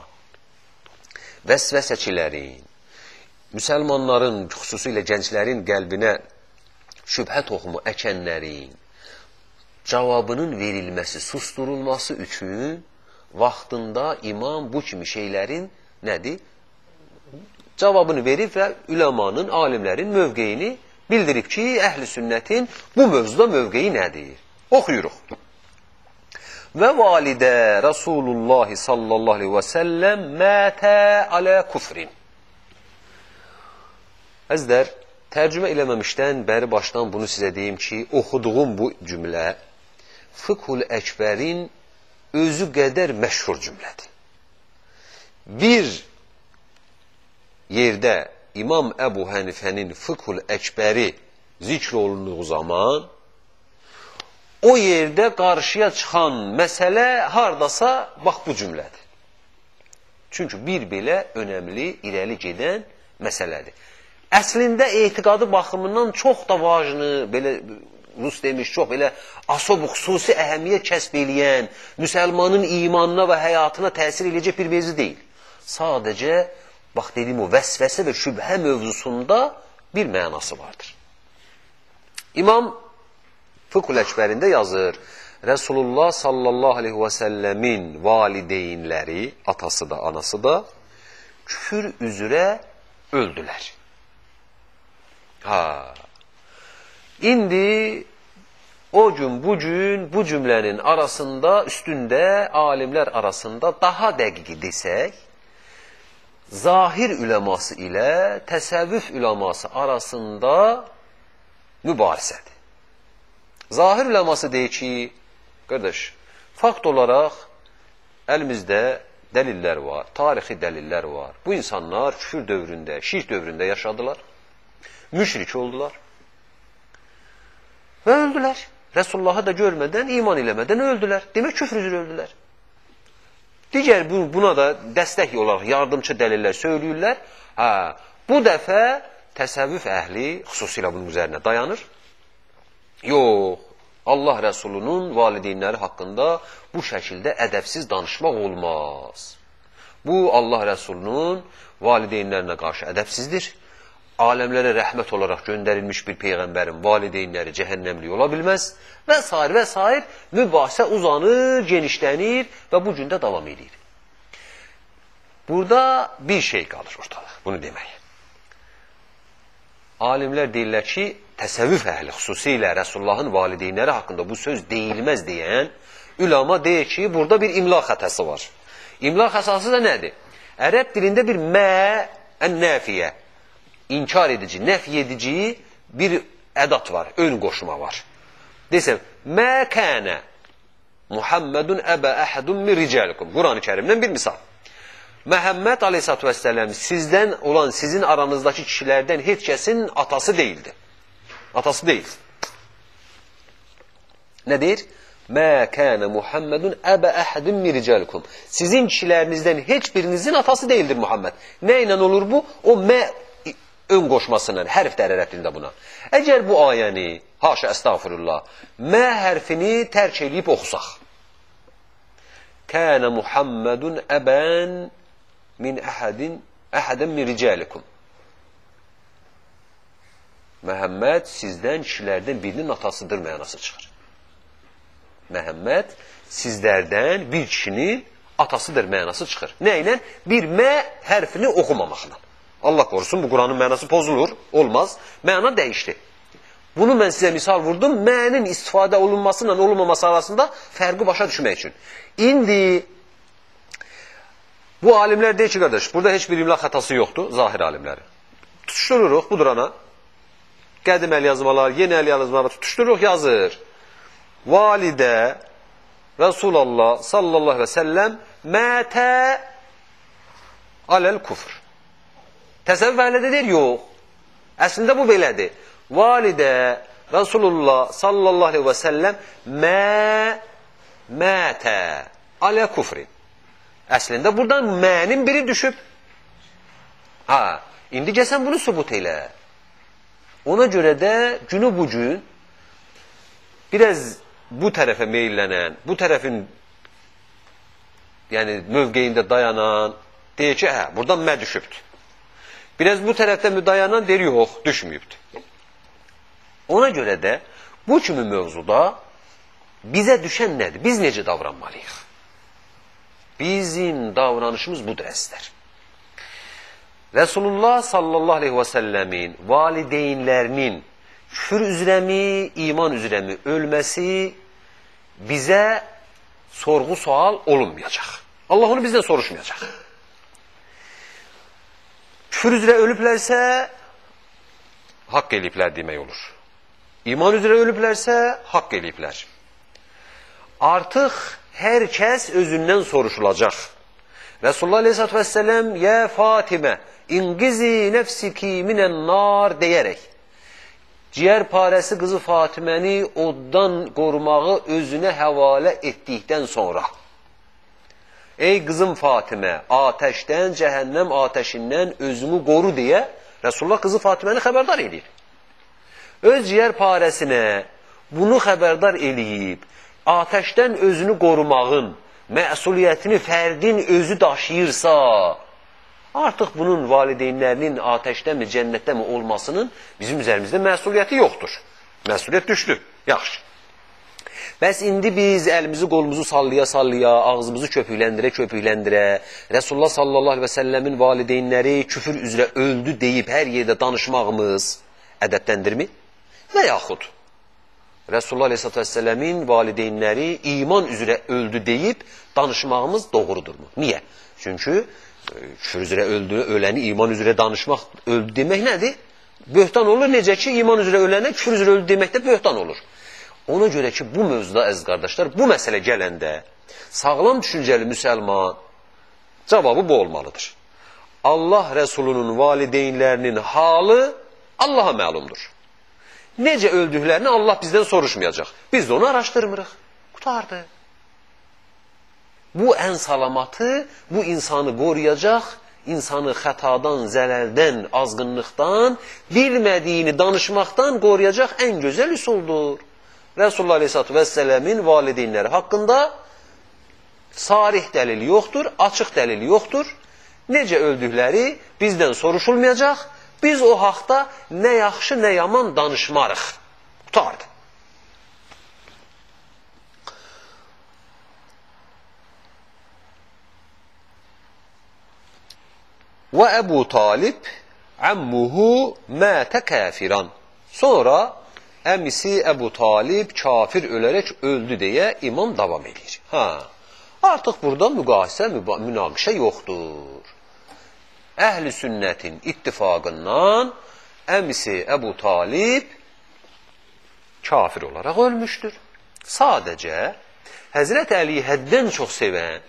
vəsvəsəçilərin, müsəlmanların, xüsusilə gənclərin qəlbinə şübhə toxumu əkənlərin cavabının verilməsi, susturulması üçün vaxtında imam bu kimi şeylərin nədir? cavabını verib və üləmanın, alimlərin mövqeyini bildirib ki, əhl-i sünnətin bu mövzuda mövqeyi nədir? Oxuyuruq. Və validə Rasulullah sallallahu aleyhi və səlləm mətə alə kufrin. Əzdər, tərcümə eləməmişdən bəri başdan bunu sizə deyim ki, oxuduğum bu cümlə Fıkhul Əkbərin özü qədər məşhur cümlədir. Bir yerdə İmam Əbu Hənifənin Fıkhul Əkbəri zikr olunduğu zaman o yerdə qarşıya çıxan məsələ hardasa bax bu cümlədir. Çünki bir belə önəmli, irəli gedən məsələdir. Əslində etiqadı baxımından çox da vacını, belə Rus demiş, çox belə asob xüsusi əhəmiyyət kəsb eləyən, müsəlmanın imanına və həyatına təsir eləyəcək bir mevzu deyil. Sadəcə, bax dediyim o vəsvəsə və şübhə mövzusunda bir mənası vardır. İmam Fıkhul Əkbərində yazır, Resulullah sallallahu aleyhi və səlləmin valideynləri, atası da, anası da küfür üzrə öldülər. Ha. İndi o gün, bu gün, bu cümlənin arasında, üstündə, alimlər arasında daha dəqiqi desək, zahir üləması ilə təsəvvüf üləması arasında mübarizədir. Zahir üləması deyir ki, qardaş, fakt olaraq əlimizdə dəlillər var, tarixi dəlillər var. Bu insanlar küfür dövründə, şirk dövründə yaşadılar, müşrik oldular və öldülər. Resulullahı da görmədən, iman eləmədən öldülər. Demək küfr üzrə öldülər. Digər buna da dəstək olaraq yardımçı dəlillər söyləyirlər. Hə, bu dəfə təsəvvüf əhli xüsusilə bunun üzərinə dayanır. Yox, Allah Rəsulunun valideynləri haqqında bu şəkildə ədəbsiz danışmaq olmaz. Bu, Allah Rəsulunun valideynlərinə qarşı ədəbsizdir. Aləmlərə rəhmət olaraq göndərilmiş bir peyğəmbərin valideynləri cəhənnəmli ola bilməz və s. və s. mübahisə uzanır, genişlənir və bu gündə davam edir. Burada bir şey qalır ortada, bunu demək. Alimlər deyirlər ki, təsəvvüf əhli xüsusilə Rəsullahın valideynləri haqqında bu söz deyilməz deyən ülama deyir ki, burada bir imla xətəsi var. İmla xətası da nədir? Ərəb dilində bir mə, ən-nəfiyə, inkar edici, nəfi edici bir ədat var, ön qoşma var. Desəm, mə kənə Muhammedun əbə əhədun min ricəlikum. Quran-ı kərimdən bir misal. Məhəmməd aleyhissalatü vəssələm sizdən olan, sizin aranızdakı kişilərdən heç kəsin atası deyildi. Atası deyil. Nə deyir? Mə kənə Muhammedun əbə əhədin miricəlikum. Sizin kişilərinizdən heç birinizin atası deyildir Muhammed. Nə ilə olur bu? O mə ön qoşmasından, hərf dərərət dilində buna. Əgər bu ayəni, haşa əstağfurullah, mə hərfini tərk edib oxusaq. Kənə Muhammedun əbən min əhədin, əhədin min ricəlikum. Məhəmməd sizdən kişilərdən birinin atasıdır mənası çıxır. Məhəmməd sizlərdən bir kişinin atasıdır mənası çıxır. Nə ilə? Bir mə hərfini oxumamaqla. Allah qorusun, bu Quranın mənası pozulur, olmaz. Məna dəyişdi. Bunu mən sizə misal vurdum, mənin istifadə olunması ilə olunmaması arasında fərqi başa düşmək üçün. İndi bu alimlər deyir ki, qardaş, burada heç bir imla xətası yoxdur, zahir alimləri. Tutuşdururuq bu durana, qədim əl yazmalar, yeni əl yazmalar tutuşdururuq, yazır. Validə Resulullah sallallahu aleyhi və səlləm mətə aləl kufr. Təsəvvüf əhlədə deyir, yox. Əslində bu belədir. Validə Resulullah sallallahu aleyhi və səlləm mə mətə alə kufrin. Əslində buradan mənin biri düşüb. Ha, indi gəsən bunu sübut elə. Ona görə də günü bu gün biraz bu tərəfə meyillənən, bu tərəfin yəni mövqeyində dayanan deyir ki, hə, buradan mə düşübdür. Biraz bu tərəfdə dayanan deyir, yox, düşməyibdir. Ona görə də bu kimi mövzuda bizə düşən nədir? Biz necə davranmalıyıq? Bizim davranışımız budur əzlər. Resulullah sallallahu aleyhi və səlləmin valideynlərinin küfür üzrəmi, iman üzrəmi ölməsi bizə sorğu sual olunmayacaq. Allah onu bizdən soruşmayacaq. Küfür üzrə ölüblərsə haqq eləyiblər demək olur. İman üzrə ölüblərsə haqq eləyiblər. Artıq hər kəs özündən soruşulacaq. Resulullah Aleyhisselatü Vesselam ya Fatime inqizi nəfsiki minən nar deyərək ciyər parəsi qızı Fatiməni oddan qorumağı özünə həvalə etdikdən sonra Ey qızım Fatimə, atəşdən, cəhənnəm atəşindən özümü qoru deyə Resulullah qızı Fatiməni xəbərdar edir. Öz ciyər parəsinə bunu xəbərdar eləyib, atəşdən özünü qorumağın məsuliyyətini fərdin özü daşıyırsa, artıq bunun valideynlərinin atəşdəmi, cənnətdəmi olmasının bizim üzərimizdə məsuliyyəti yoxdur. Məsuliyyət düşdü. Yaxşı. Bəs indi biz əlimizi qolumuzu sallaya-sallaya, ağzımızı köpükləndirə-köpükləndirə, Resulullah sallallahu aleyhi və səlləmin valideynləri küfür üzrə öldü deyib hər yerdə danışmağımız ədəbdəndirmi? Və yaxud Resulullah aleyhissalatü vəsələmin valideynləri iman üzrə öldü deyib danışmağımız doğrudurmu? Niyə? Çünki e, küfür üzrə öldü, öləni iman üzrə danışmaq öldü demək nədir? Böhtan olur, necə ki, iman üzrə ölənə küfür üzrə öldü deməkdə böhtan olur. Ona görə ki, bu mövzuda əziz qardaşlar, bu məsələ gələndə sağlam düşüncəli müsəlman cavabı bu olmalıdır. Allah Rəsulunun valideynlərinin halı Allaha məlumdur. Necə öldüklərini Allah bizdən soruşmayacaq. Biz də onu araşdırmırıq. Qutardı. Bu ən salamatı, bu insanı qoruyacaq, insanı xətadan, zələldən, azğınlıqdan, bilmədiyini danışmaqdan qoruyacaq ən gözəl üsuldur. Resulullah Aleyhisselatü Vesselam'ın valideynləri haqqında sarih dəlil yoxdur, açıq dəlil yoxdur. Necə öldükləri bizdən soruşulmayacaq. Biz o haqda nə yaxşı, nə yaman danışmarıq. Qutardı. Və Əbu Talib əmmuhu mətə kəfiran. Sonra əmisi Əbu Talib kafir ölərək öldü deyə imam davam edir. Hə, artıq burada müqahisə, münaqişə yoxdur. Əhl-i sünnətin ittifaqından əmisi Əbu Talib kafir olaraq ölmüşdür. Sadəcə Həzrət Əli həddən çox sevən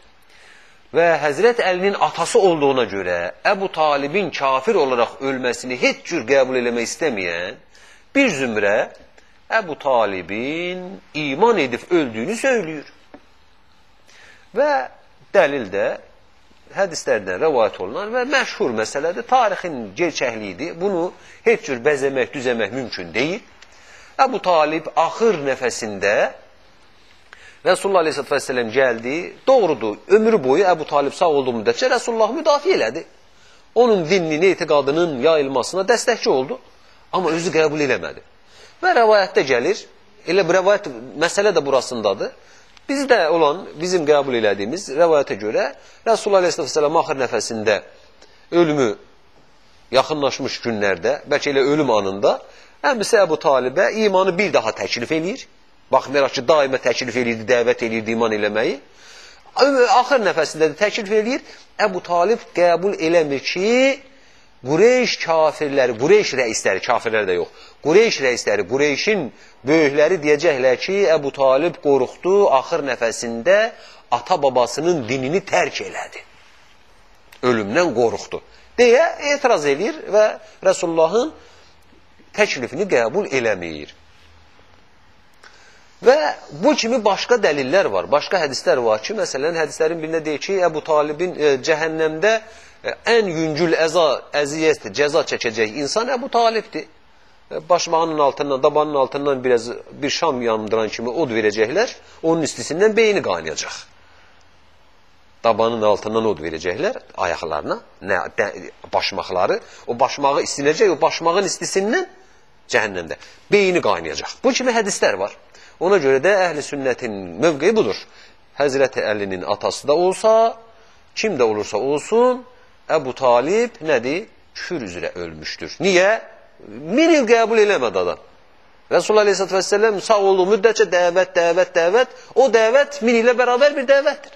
və Həzrət Əlinin atası olduğuna görə Əbu Talibin kafir olaraq ölməsini heç cür qəbul eləmək istəməyən bir zümrə Əbu Talibin iman edib öldüyünü söylüyor. Və dəlil də hədislərdən rəvayət olunan və məşhur məsələdir. Tarixin gerçəkliyidir. Bunu heç cür bəzəmək, düzəmək mümkün deyil. Əbu Talib axır nəfəsində Resulullah Aleyhisselatü Vesselam gəldi. Doğrudur, ömrü boyu Əbu Talib sağ olduğu müddətçə Resulullah müdafiə elədi. Onun dininin, etiqadının yayılmasına dəstəkçi oldu. Amma özü qəbul eləmədi. Və rəvayətdə gəlir, elə bu rəvayət, məsələ də burasındadır. Bizdə olan, bizim qəbul elədiyimiz rəvayətə görə Rasulullah Aleyhisselam axır nəfəsində ölümü yaxınlaşmış günlərdə, bəlkə elə ölüm anında əmisi Əbu Talibə imanı bir daha təklif eləyir. Baxmayaraq ki, daima təklif eləyirdi, dəvət eləyirdi iman eləməyi. Axır nəfəsində də təklif eləyir. Əbu Talib qəbul eləmir ki, Qureyş kafirləri, Qureyş rəisləri, kafirlər də yox, Qureyş rəisləri, Qureyşin böyükləri deyəcəklər ki, Əbu Talib qorxdu, axır nəfəsində ata-babasının dinini tərk elədi. Ölümdən qorxdu. Deyə etiraz edir və Rəsullahın təklifini qəbul eləmir. Və bu kimi başqa dəlillər var, başqa hədislər var ki, məsələn, hədislərin birində deyir ki, Əbu Talibin e, cəhənnəmdə ən yüngül əza, əziyyət, cəza çəkəcək insan Əbu Talibdir. Başmağının altından, dabanın altından biraz bir şam yandıran kimi od verəcəklər, onun istisindən beyni qaynayacaq. Dabanın altından od verəcəklər ayaqlarına, nə, də, başmaqları, o başmağı istinəcək, o başmağın istisindən cəhənnəmdə beyni qaynayacaq. Bu kimi hədislər var. Ona görə də əhli sünnətin mövqeyi budur. Həzrəti Əlinin atası da olsa, kim də olursa olsun, Əbu Talib nədir? Küfür üzrə ölmüşdür. Niyə? Min il qəbul eləmədi adam. Resulullah Aleyhisselatü Vesselam sağ olduğu müddətcə dəvət, dəvət, dəvət. O dəvət min ilə bərabər bir dəvətdir.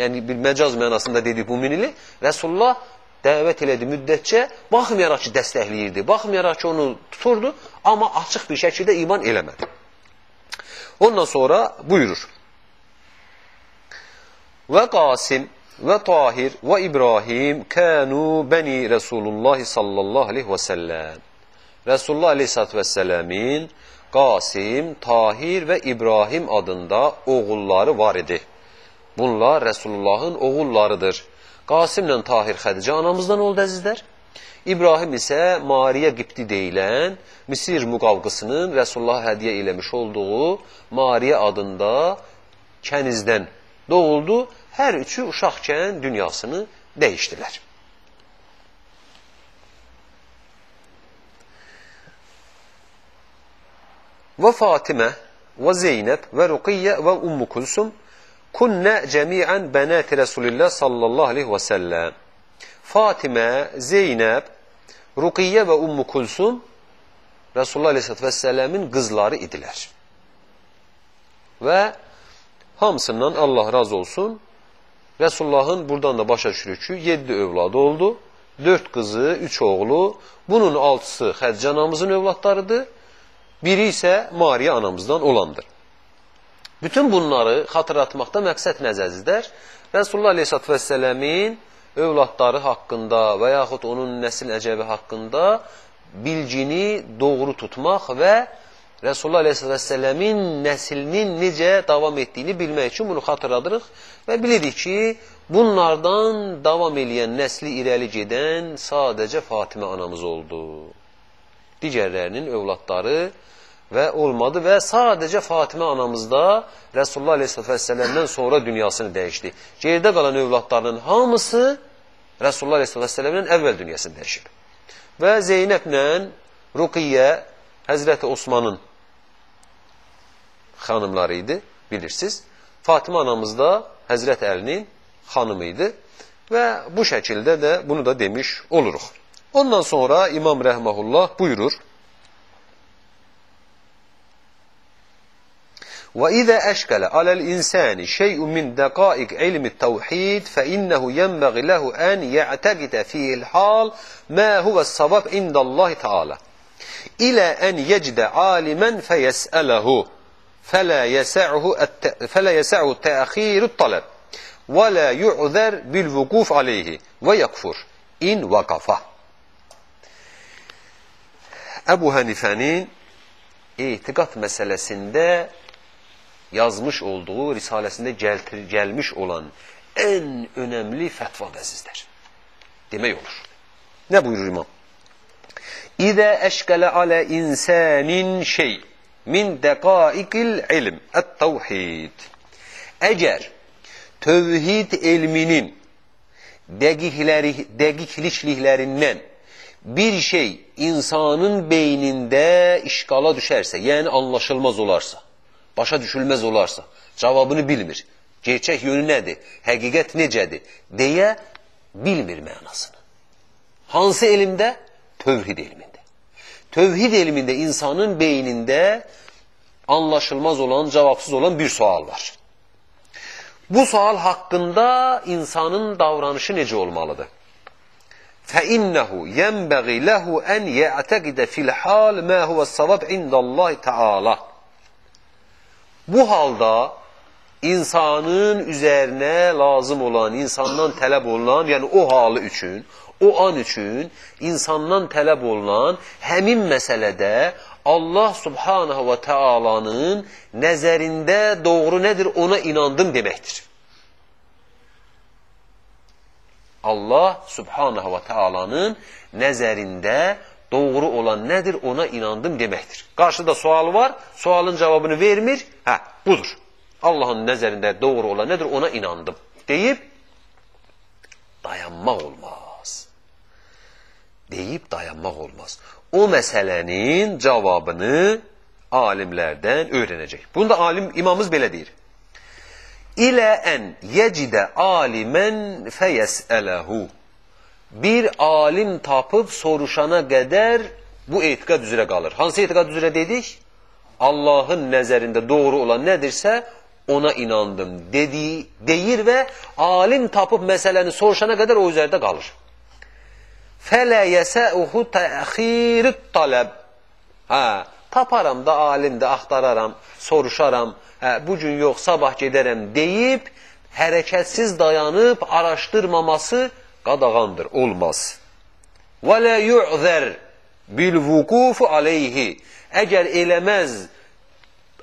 Yəni bir məcaz mənasında dedik bu min ili. Resulullah dəvət elədi müddətcə, baxmayaraq ki, dəstəkləyirdi, baxmayaraq ki, onu tuturdu, amma açıq bir şəkildə iman eləmədi. Ondan sonra buyurur. Və Qasim və Tahir və İbrahim kənu bəni Resulullah sallallahu aleyhi və səlləm. Resulullah aleyhissalatü vəssələmin Qasim, Tahir və İbrahim adında oğulları var idi. Bunlar Resulullahın oğullarıdır. Qasimlə Tahir Xədicə anamızdan oldu əzizlər. İbrahim isə Mariyə Qibti deyilən Misir müqavqısının Rəsulullah hədiyyə eləmiş olduğu Mariyə adında kənizdən doğuldu. Hər üçü uşaqkən dünyasını dəyişdilər. Və Fatimə və Zeynəb və Ruqiyyə və Ummu Kulsum kunnə cəmiən bənəti Rasulillah sallallahu aleyhi və səlləm. Fatimə, Zeynəb, Ruqiyyə və Ummu Kulsum Resulullah Aleyhisselatü Vesselam'ın qızları idilər. Və hamısından Allah razı olsun. Resulullahın buradan da başa düşürük ki, 7 övladı oldu. 4 qızı, 3 oğlu. Bunun altısı Xədicə anamızın övladlarıdır. Biri isə Mariya anamızdan olandır. Bütün bunları xatırlatmaqda məqsəd nəzərdədir. Resulullah Aleyhisselatü Vesselam'ın övladları haqqında və yaxud onun nəsil əcəbi haqqında bilgini doğru tutmaq və Resulullah Aleyhisselam'ın nəslinin necə davam etdiyini bilmək üçün bunu xatırladırıq və bilirik ki, bunlardan davam eləyən nəsli irəli gedən sadəcə Fatimə anamız oldu. Digərlərinin övladları və olmadı və sadəcə Fatimə anamız da Resulullah Aleyhisselam'dan sonra dünyasını dəyişdi. Geridə qalan övladlarının hamısı Resulullah Aleyhisselam'dan əvvəl dünyasını dəyişib. Və Zeynəblə Ruqiyyə Həzrəti Osmanın xanımları idi, bilirsiniz. Fatimə anamız da Həzrət Əlinin xanımı idi və bu şəkildə də bunu da demiş oluruq. Ondan sonra İmam Rəhməhullah buyurur, وإذا أشكل على الإنسان شيء من دقائق علم التوحيد فإنه ينبغي له أن يعتقد فيه الحال ما هو الصواب عند الله تعالى إلى أن يجد عالما فيسأله فلا يسعه فلا يسعه تأخير الطلب ولا يعذر بالوقوف عليه ويكفر إن وقف Ebu Hanife'nin itikat meselesinde yazmış olduğu risalesinde geltir, gelmiş olan en önemli fetva əzizlər. Demək olur. Ne buyurur imam? İzə əşkələ alə insanin şey Min dəqaiqil ilm ət-tavhid. Əgər tövhid elminin dəqiqləri, dəqiqliklərindən bir şey insanın beynində işqala düşərsə, yəni anlaşılmaz olarsa, başa düşülməz olarsa, cavabını bilmir. Gerçək yönü nədir? Həqiqət necədir? deyə bilmir mənasını. Hansı elmdə? Tövhid elmində. Tövhid elmində insanın beynində anlaşılmaz olan, cavabsız olan bir sual var. Bu sual haqqında insanın davranışı necə olmalıdır? فَإِنَّهُ يَنْبَغِ لَهُ أَنْ يَعْتَقِدَ فِي الْحَالِ مَا هُوَ الصَّوَابِ عِنْدَ اللّٰهِ تَعَالَى Bu halda insanın üzerine lazım olan, insandan tələb olunan, yəni o halı üçün, o an üçün insandan tələb olunan həmin məsələdə Allah subhanahu və teala'nın nəzərində doğru nədir ona inandım deməkdir. Allah subhanahu və teala'nın nəzərində doğru olan nədir ona inandım deməkdir. Qarşıda sual var, sualın cavabını vermir, hə, budur. Allahın nəzərində doğru olan nədir ona inandım deyib dayanmaq olmaz. Deyib dayanmaq olmaz. O məsələnin cavabını alimlərdən öyrənəcək. Bunu da alim imamımız belə deyir. İlə ən yecidə alimən fəyəsələhu bir alim tapıb soruşana qədər bu etiqad üzrə qalır. Hansı etiqad üzrə dedik? Allahın nəzərində doğru olan nədirsə ona inandım dedi, deyir və alim tapıb məsələni soruşana qədər o üzərdə qalır. Fələ yəsəuhu təxirut tələb. Hə, taparam da alim də axtararam, soruşaram. Hə, bu gün yox, sabah gedərəm deyib hərəkətsiz dayanıb araşdırmaması qadağandır, olmaz. Və lə yu'zər bil vukufu aleyhi. Əgər eləməz,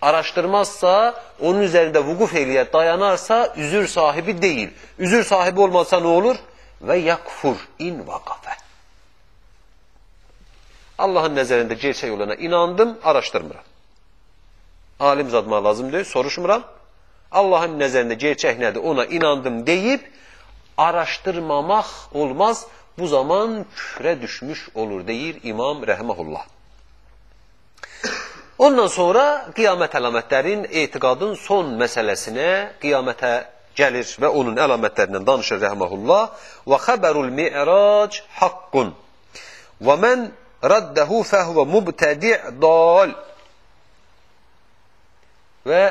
araşdırmazsa, onun üzərində vukuf eləyər, dayanarsa, üzür sahibi deyil. Üzür sahibi olmasa nə olur? Və yakfur in vaqafə. Allahın nəzərində gerçək olana inandım, araşdırmıram. Alim zadma lazım deyil, soruşmuram. Allahın nəzərində gerçək nədir, ona inandım deyib, araşdırmamaq olmaz. Bu zaman küfrə düşmüş olur, deyir İmam Rəhməhullah. Ondan sonra qiyamət əlamətlərin, etiqadın son məsələsinə, qiyamətə gəlir və onun əlamətlərindən danışır Rəhməhullah. Və xəbərul mi'rac haqqun. Və mən raddəhu fəhvə mubtədi' dal. Və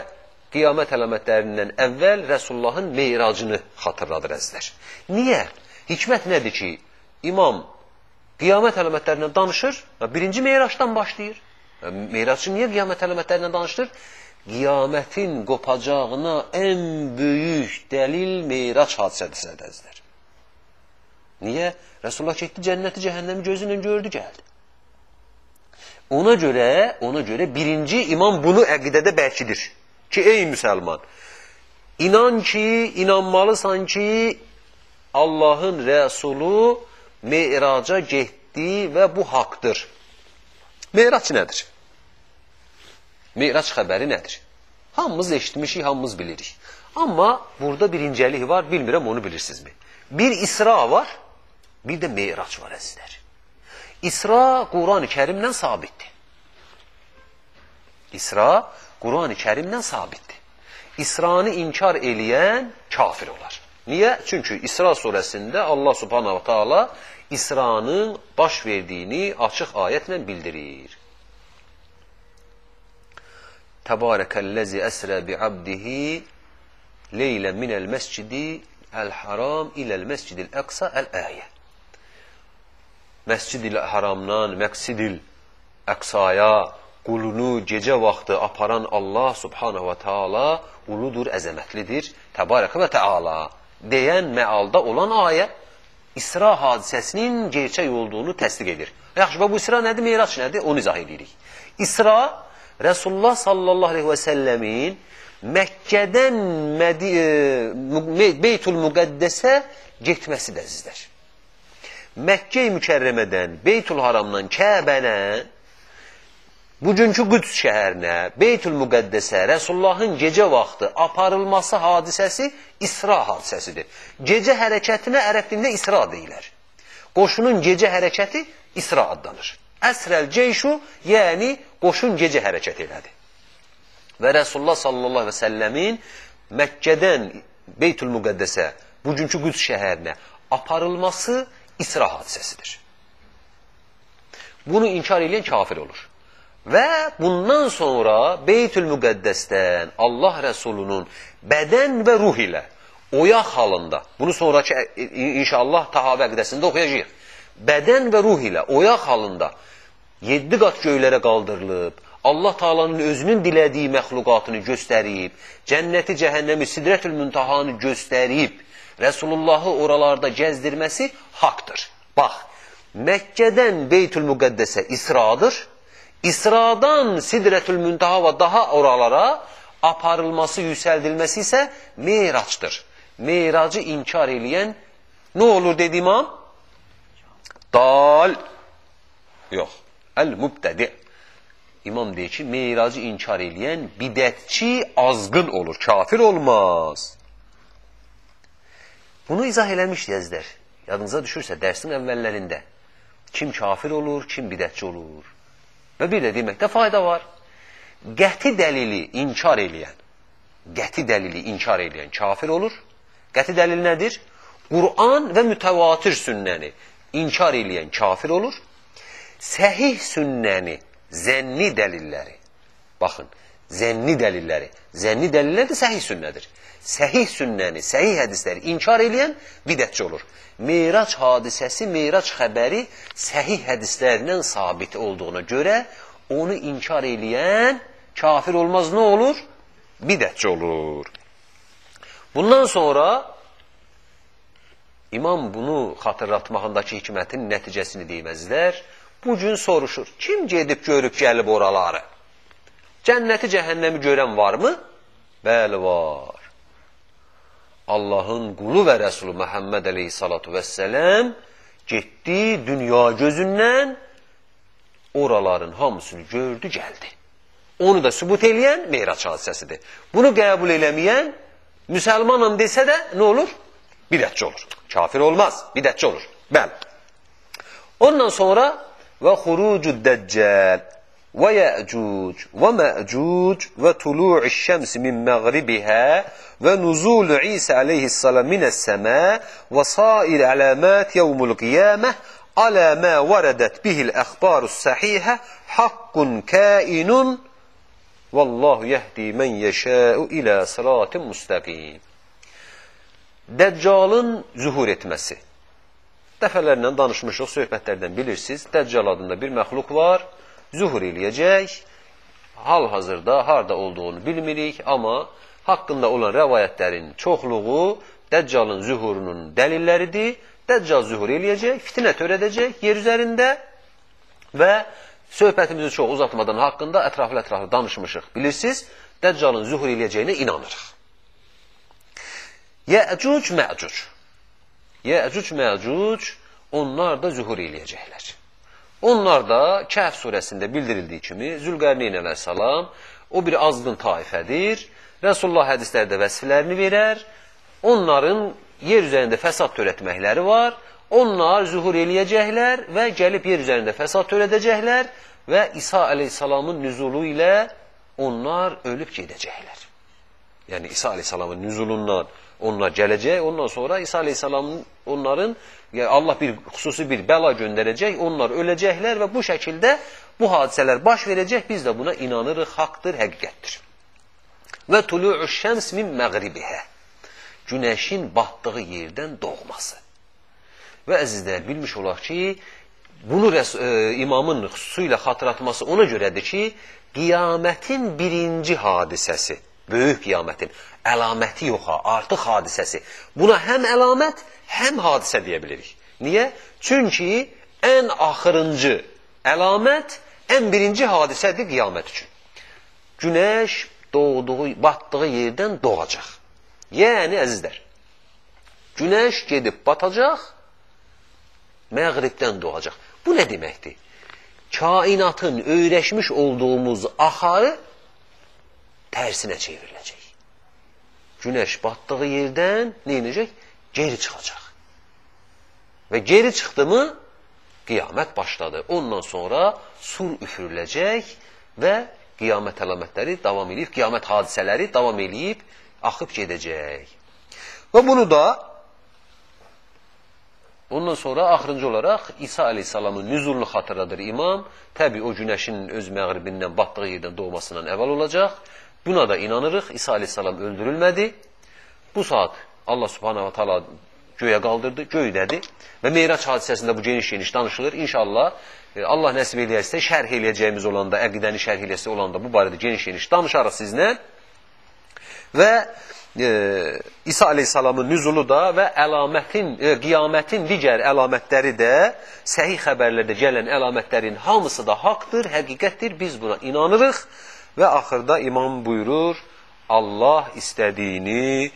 qiyamət əlamətlərindən əvvəl Rəsullahın meyracını xatırladır əzlər. Niyə? Hikmət nədir ki, imam qiyamət əlamətlərindən danışır, birinci meyracdan başlayır. Meyracı niyə qiyamət əlamətlərindən danışır? Qiyamətin qopacağına ən böyük dəlil meyrac hadisədədir əzlər. Niyə? Resulullah getdi cənnəti, cəhənnəmi gözü ilə gördü, gəldi. Ona görə, ona görə birinci imam bunu əqidədə bərkidir. Ki, ey müsəlman, inan ki, inanmalısan ki, Allahın Rəsulu meyraca getdi və bu haqdır. Meyrac nədir? Meyrac xəbəri nədir? Hamımız eşitmişik, hamımız bilirik. Amma burada bir incəlik var, bilmirəm onu bilirsinizmi? Bir İsra var, bir də meyrac var əzizlər. İsra Quran-ı Kərimlə sabitdir. İsra Quran-ı Kərimlə sabitdir. İsranı inkar eləyən kafir olar. Niyə? Çünki İsra surəsində Allah subhanahu ta'ala İsranın baş verdiyini açıq ayətlə bildirir. Təbarəkəlləzi əsrə bi'abdihi leylə minəl məscidi əl-haram iləl məscidil əqsa əl-əyə. Məscidil haramdan məqsidil əqsaya qulunu gecə vaxtı aparan Allah subhanahu və taala uludur, əzəmətlidir, təbarəkə və təala deyən məalda olan ayə İsra hadisəsinin gerçək olduğunu təsdiq edir. Yaxşı, bu İsra nədir, Meyraç nədir? Onu izah edirik. İsra, Resulullah sallallahu aleyhi və səlləmin Məkkədən Mədi e, Beytul Müqəddəsə getməsi dəzizlər. Məkkə-i Mükərrəmədən, Beytul Haramdan Kəbənə bugünkü Qüds şəhərinə, Beytül Müqəddəsə, Rəsullahın gecə vaxtı aparılması hadisəsi İsra hadisəsidir. Gecə hərəkətinə ərəb dilində İsra deyilər. Qoşunun gecə hərəkəti İsra adlanır. Əsrəl ceyşu, yəni qoşun gecə hərəkət elədi. Və Rəsulullah sallallahu əleyhi və səlləmin Məkkədən Beytül Müqəddəsə, bugünkü Qüds şəhərinə aparılması İsra hadisəsidir. Bunu inkar edən kafir olur. Və bundan sonra Beytül Müqəddəsdən Allah Rəsulunun bədən və ruh ilə oyaq halında, bunu sonraki inşallah Tahavə əqdəsində oxuyacaq. Bədən və ruh ilə oyaq halında yeddi qat göylərə qaldırılıb, Allah Taalanın özünün dilədiyi məxluqatını göstərib, cənnəti, cəhənnəmi, sidrətül müntahanı göstərib, Rəsulullahı oralarda gəzdirməsi haqdır. Bax, Məkkədən Beytül Müqəddəsə İsradır, İsradan Sidrətül Müntaha və daha oralara aparılması, yüksəldilməsi isə meyraçdır. Meyracı inkar eləyən nə olur dedi imam? Dal. Yox. Əl-mübtədi. İmam deyir ki, meyracı inkar eləyən bidətçi azğın olur, kafir olmaz. Bunu izah eləmiş yazdır. Yadınıza düşürsə dərsin əvvəllərində. Kim kafir olur, kim bidətçi olur. Və bir də deməkdə fayda var. Qəti dəlili inkar eləyən, qəti dəlili inkar eləyən kafir olur. Qəti dəlil nədir? Qur'an və mütəvatir sünnəni inkar eləyən kafir olur. Səhih sünnəni, zənni dəlilləri, baxın, zənni dəlilləri, zənni dəlillər də səhih sünnədir. Səhih sünnəni, səhih hədisləri inkar eləyən bidətçi olur. Meyrac hadisəsi, Meyrac xəbəri səhih hədislərindən sabit olduğuna görə onu inkar eləyən kafir olmaz nə olur? Bidətçi olur. Bundan sonra imam bunu xatırlatmağındakı hikmətin nəticəsini deyməzlər. Bugün soruşur, kim gedib görüb gəlib oraları? Cənnəti, cəhənnəmi görən varmı? Bəli, var. Allahın qulu və Rəsulu Məhəmməd əleyhissalatu vəssələm getdi dünya gözündən oraların hamısını gördü, gəldi. Onu da sübut eləyən Meyraç hadisəsidir. Bunu qəbul eləməyən müsəlmanam desə də nə olur? Bidətçi olur. Kafir olmaz, bidətçi olur. Bəli. Ondan sonra və xurucud dəccəl və yəcuc və məcuc və tulu'u şəms min məğribihə və nuzulu İsa aleyhissalam minəs-səmə və sair əlamət yevmul qiyamə alə mə vərədət bihil əxbarus səhihə haqqun kainun vallahu yəhdi mən yəşəu ilə sıratın müstəqim. Dəccalın zuhur etməsi. Dəfələrlə danışmışıq, söhbətlərdən bilirsiniz. Dəccal adında bir məxluq var, zuhur eləyəcək. Hal-hazırda harda olduğunu bilmirik, amma haqqında olan rəvayətlərin çoxluğu Dəccalın zuhurunun dəlilləridir. Dəccal zuhur eləyəcək, fitnə törədəcək yer üzərində və söhbətimizi çox uzatmadan haqqında ətraflı-ətraflı danışmışıq. Bilirsiniz, Dəccalın zuhur eləyəcəyinə inanırıq. Yəcuc, məcuc. Yəcuc, məcuc onlar da zuhur eləyəcəklər. Onlar da Kəhf surəsində bildirildiyi kimi Zülqərneyn əleyhissalam o bir azğın taifədir. Rasulullah hədislərdə vəsiflərini verər. Onların yer üzərində fəsad törətməkləri var. Onlar zuhur eləyəcəklər və gəlib yer üzərində fəsad törədəcəklər və İsa əleyhissalamın nüzulu ilə onlar ölüb gedəcəklər. Yəni İsa əleyhissalamın nüzulundan onlar gələcək, ondan sonra İsa əleyhissalamın onların yəni Allah bir xüsusi bir bəla göndərəcək, onlar öləcəklər və bu şəkildə bu hadisələr baş verəcək. Biz də buna inanırıq, haqqdır, həqiqətdir. Və tulu'u şəms min məğribihə. Günəşin batdığı yerdən doğması. Və əzizlər, bilmiş olaq ki, bunu e, imamın xüsusilə xatırlatması ona görədir ki, qiyamətin birinci hadisəsi böyük qiyamətin əlaməti yox ha, artıq hadisəsi. Buna həm əlamət, həm hadisə deyə bilirik. Niyə? Çünki ən axırıncı əlamət, ən birinci hadisədir qiyamət üçün. Günəş doğduğu, batdığı yerdən doğacaq. Yəni, əzizlər, günəş gedib batacaq, məğribdən doğacaq. Bu nə deməkdir? Kainatın öyrəşmiş olduğumuz axarı tərsinə çevriləcək. Günəş batdığı yerdən neynəcək? Geri çıxacaq. Və geri çıxdı mı, qiyamət başladı. Ondan sonra sur üfürüləcək və qiyamət əlamətləri davam edib, qiyamət hadisələri davam edib, axıb gedəcək. Və bunu da ondan sonra axırıncı olaraq İsa aleyhissalamın nüzulunu xatırladır imam. Təbii o günəşin öz məğribindən, batdığı yerdən doğmasından əvvəl olacaq. Buna da inanırıq. İsa aleyhissalam öldürülmədi. Bu saat Allah subhanahu wa ta'ala göyə qaldırdı, göydədi və Meyraç hadisəsində bu geniş-geniş danışılır. İnşallah e, Allah nəsib eləyərsə şərh eləyəcəyimiz olanda, əqidəni şərh eləyəsi olanda bu barədə geniş-geniş danışarıq sizlə. Və e, İsa aleyhissalamın nüzulu da və əlamətin, e, qiyamətin digər əlamətləri də səhih xəbərlərdə gələn əlamətlərin hamısı da haqdır, həqiqətdir. Biz buna inanırıq. Və axırda imam buyurur, Allah istədiyini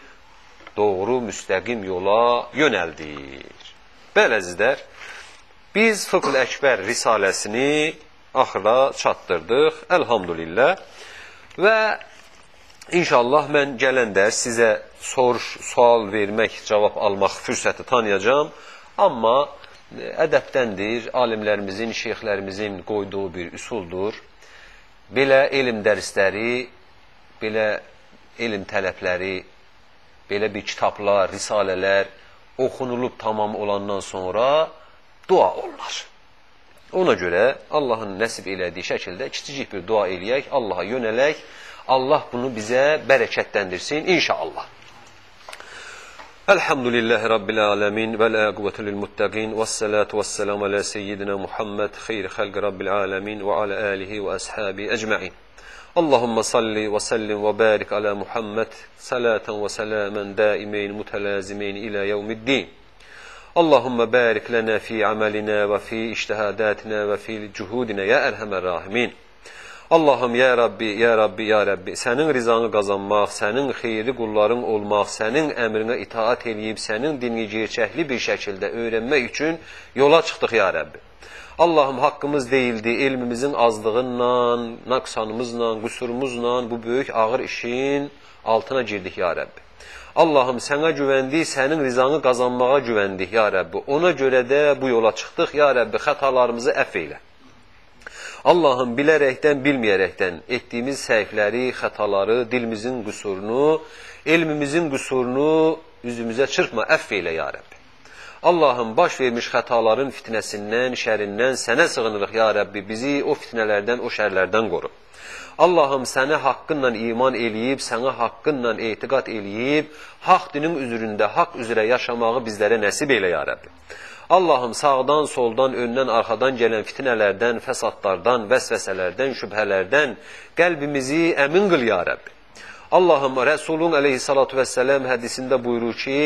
doğru, müstəqim yola yönəldir. Bəli, əzizlər, biz Fıql Əkbər risaləsini axıra çatdırdıq, əlhamdülillah. Və inşallah mən gələn dərs sizə soruş, sual vermək, cavab almaq fürsəti tanıyacağım. Amma ədəbdəndir, alimlərimizin, şeyxlərimizin qoyduğu bir üsuldur belə elm dərsləri, belə elm tələbləri, belə bir kitablar, risalələr oxunulub tamam olandan sonra dua olunur. Ona görə Allahın nəsib elədiyi şəkildə kiçicik bir dua eləyək, Allaha yönələk, Allah bunu bizə bərəkətləndirsin inşallah. Elhamdülillahi Rabbil alemin və la quvvətə lil muttəqin və salatu və salam ala seyyidina Muhammed xeyr xalq Rabbil alemin və ala alihi və ashabi ecmaîn. اللهم صل وسلم وبارك على محمد صلاة وسلاما دائمين متلازمين إلى يوم الدين. اللهم بارك لنا في عملنا وفي اجتهاداتنا وفي جهودنا يا أرحم الراحمين. Allahım ya Rabbi, ya Rabbi, ya Rabbi, sənin rizanı qazanmaq, sənin xeyirli qulların olmaq, sənin əmrinə itaat eləyib, sənin dinini gerçəkli bir şəkildə öyrənmək üçün yola çıxdıq ya Rabbi. Allahım haqqımız değildi, elmimizin azlığından, naqsanımızla, qüsurumuzla bu böyük ağır işin altına girdik ya Rabbi. Allahım sənə güvəndik, sənin rizanı qazanmağa güvəndik ya Rabbi. Ona görə də bu yola çıxdıq ya Rabbi, xətalarımızı əff eylə. Allahım bilərəkdən, bilməyərəkdən etdiyimiz səhvləri, xətaları, dilimizin qüsurunu, elmimizin qüsurunu üzümüzə çırpma, əff eylə ya Rəbbi. Allahım baş vermiş xətaların fitnəsindən, şərindən sənə sığınırıq ya Rəbbi. Bizi o fitnələrdən, o şərlərdən qoru. Allahım sənə haqqınla iman eləyib, sənə haqqınla etiqat eləyib, haqq dinin üzründə, haqq üzrə yaşamağı bizlərə nəsib elə ya Rəbbi. Allahım sağdan, soldan, öndən, arxadan gələn fitnələrdən, fəsadlardan, vəsvəsələrdən, şübhələrdən qəlbimizi əmin qıl ya Rəbbi. Allahım Rəsulun əleyhissalatu vəssələm hədisində buyurur ki,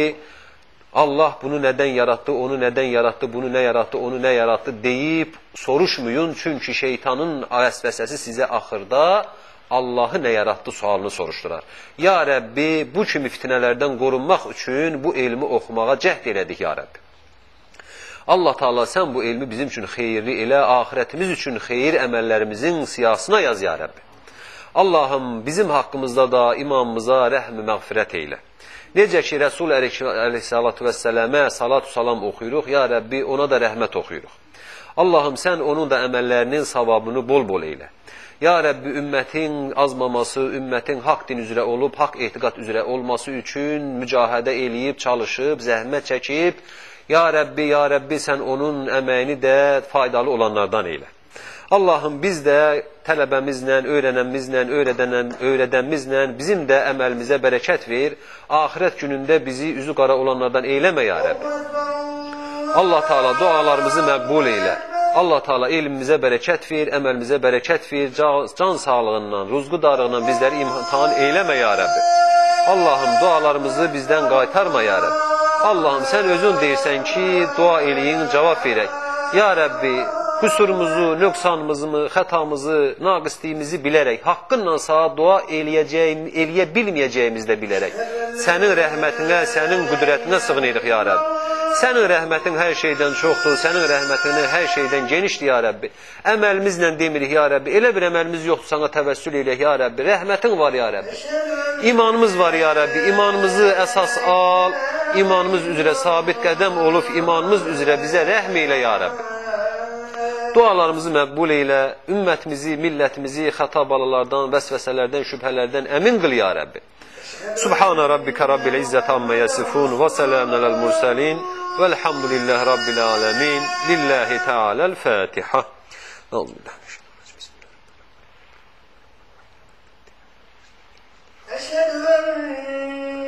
Allah bunu nədən yaratdı, onu nədən yaratdı, bunu nə yaratdı, onu nə yaratdı deyib soruşmayın. Çünki şeytanın vəsvəsəsi sizə axırda Allahı nə yaratdı sualını soruşdurar. Ya Rəbbi, bu kimi fitnələrdən qorunmaq üçün bu elmi oxumağa cəhd elədik, ya Rəbbi. Allah Taala sən bu elmi bizim üçün xeyirli elə, axirətimiz üçün xeyir əməllərimizin siyasına yaz ya Rəbbi. Allahım bizim haqqımızda da imamımıza rəhm məğfirət eylə. Necə ki Rəsul əleyhissalatu vəssələmə salatu salam oxuyuruq, ya Rəbbi ona da rəhmət oxuyuruq. Allahım sən onun da əməllərinin savabını bol-bol eylə. Ya Rəbbi ümmətin azmaması, ümmətin haqq din üzrə olub, haqq etiqad üzrə olması üçün mücahidə eləyib, çalışıb, zəhmət çəkib, Ya Rəbbi, Ya Rəbbi, sən onun əməyini də faydalı olanlardan eylə. Allahım biz də tələbəmizlə, öyrənənimizlə, öyrədənən, öyrədənimizlə bizim də əməlimizə bərəkət ver. Axirət günündə bizi üzü qara olanlardan eyləmə ya Rəbbi. Allah Taala dualarımızı məqbul eylə. Allah Taala elmimizə bərəkət ver, əməlimizə bərəkət ver, can, sağlığından, ruzqu darlığından bizləri imtihan eyləmə ya Rəbbi. Allahım dualarımızı bizdən qaytarma ya Rəbbi. Allahım sən özün deyirsən ki, dua eləyin, cavab verək. Ya Rəbbi, qüsurumuzu, nöqsanımızı, xətamızı, naqisliyimizi bilərək, haqqınla sağa dua eləyəcəyim, eləyə bilməyəcəyimizi də bilərək. Sənin rəhmətinə, sənin qüdrətinə sığınırıq ya Rəbbi. Sənin rəhmətin hər şeydən çoxdur, sənin rəhmətin hər şeydən genişdir ya Rəbbi. Əməlimizlə demirik ya Rəbbi. Elə bir əməlimiz yoxdur sana təvəssül eləyək ya Rəbbi. Rəhmətin var ya Rəbbi. İmanımız var ya Rəbbi. İmanımızı əsas al İmanımız üzrə sabit qədəm olub, imanımız üzrə bizə rəhm elə ya Rəbbi. Dualarımızı məqbul elə, ümmətimizi, millətimizi xəta balalardan, vəsvəsələrdən, şübhələrdən əmin qıl ya Rəbbi. Subhana rabbika rabbil izzati amma yasifun və salamun alel mursalin velhamdülillahi rabbil alamin. Lillahi Teala'l Fatiha. Bismillahirrahmanirrahim. أشهد أن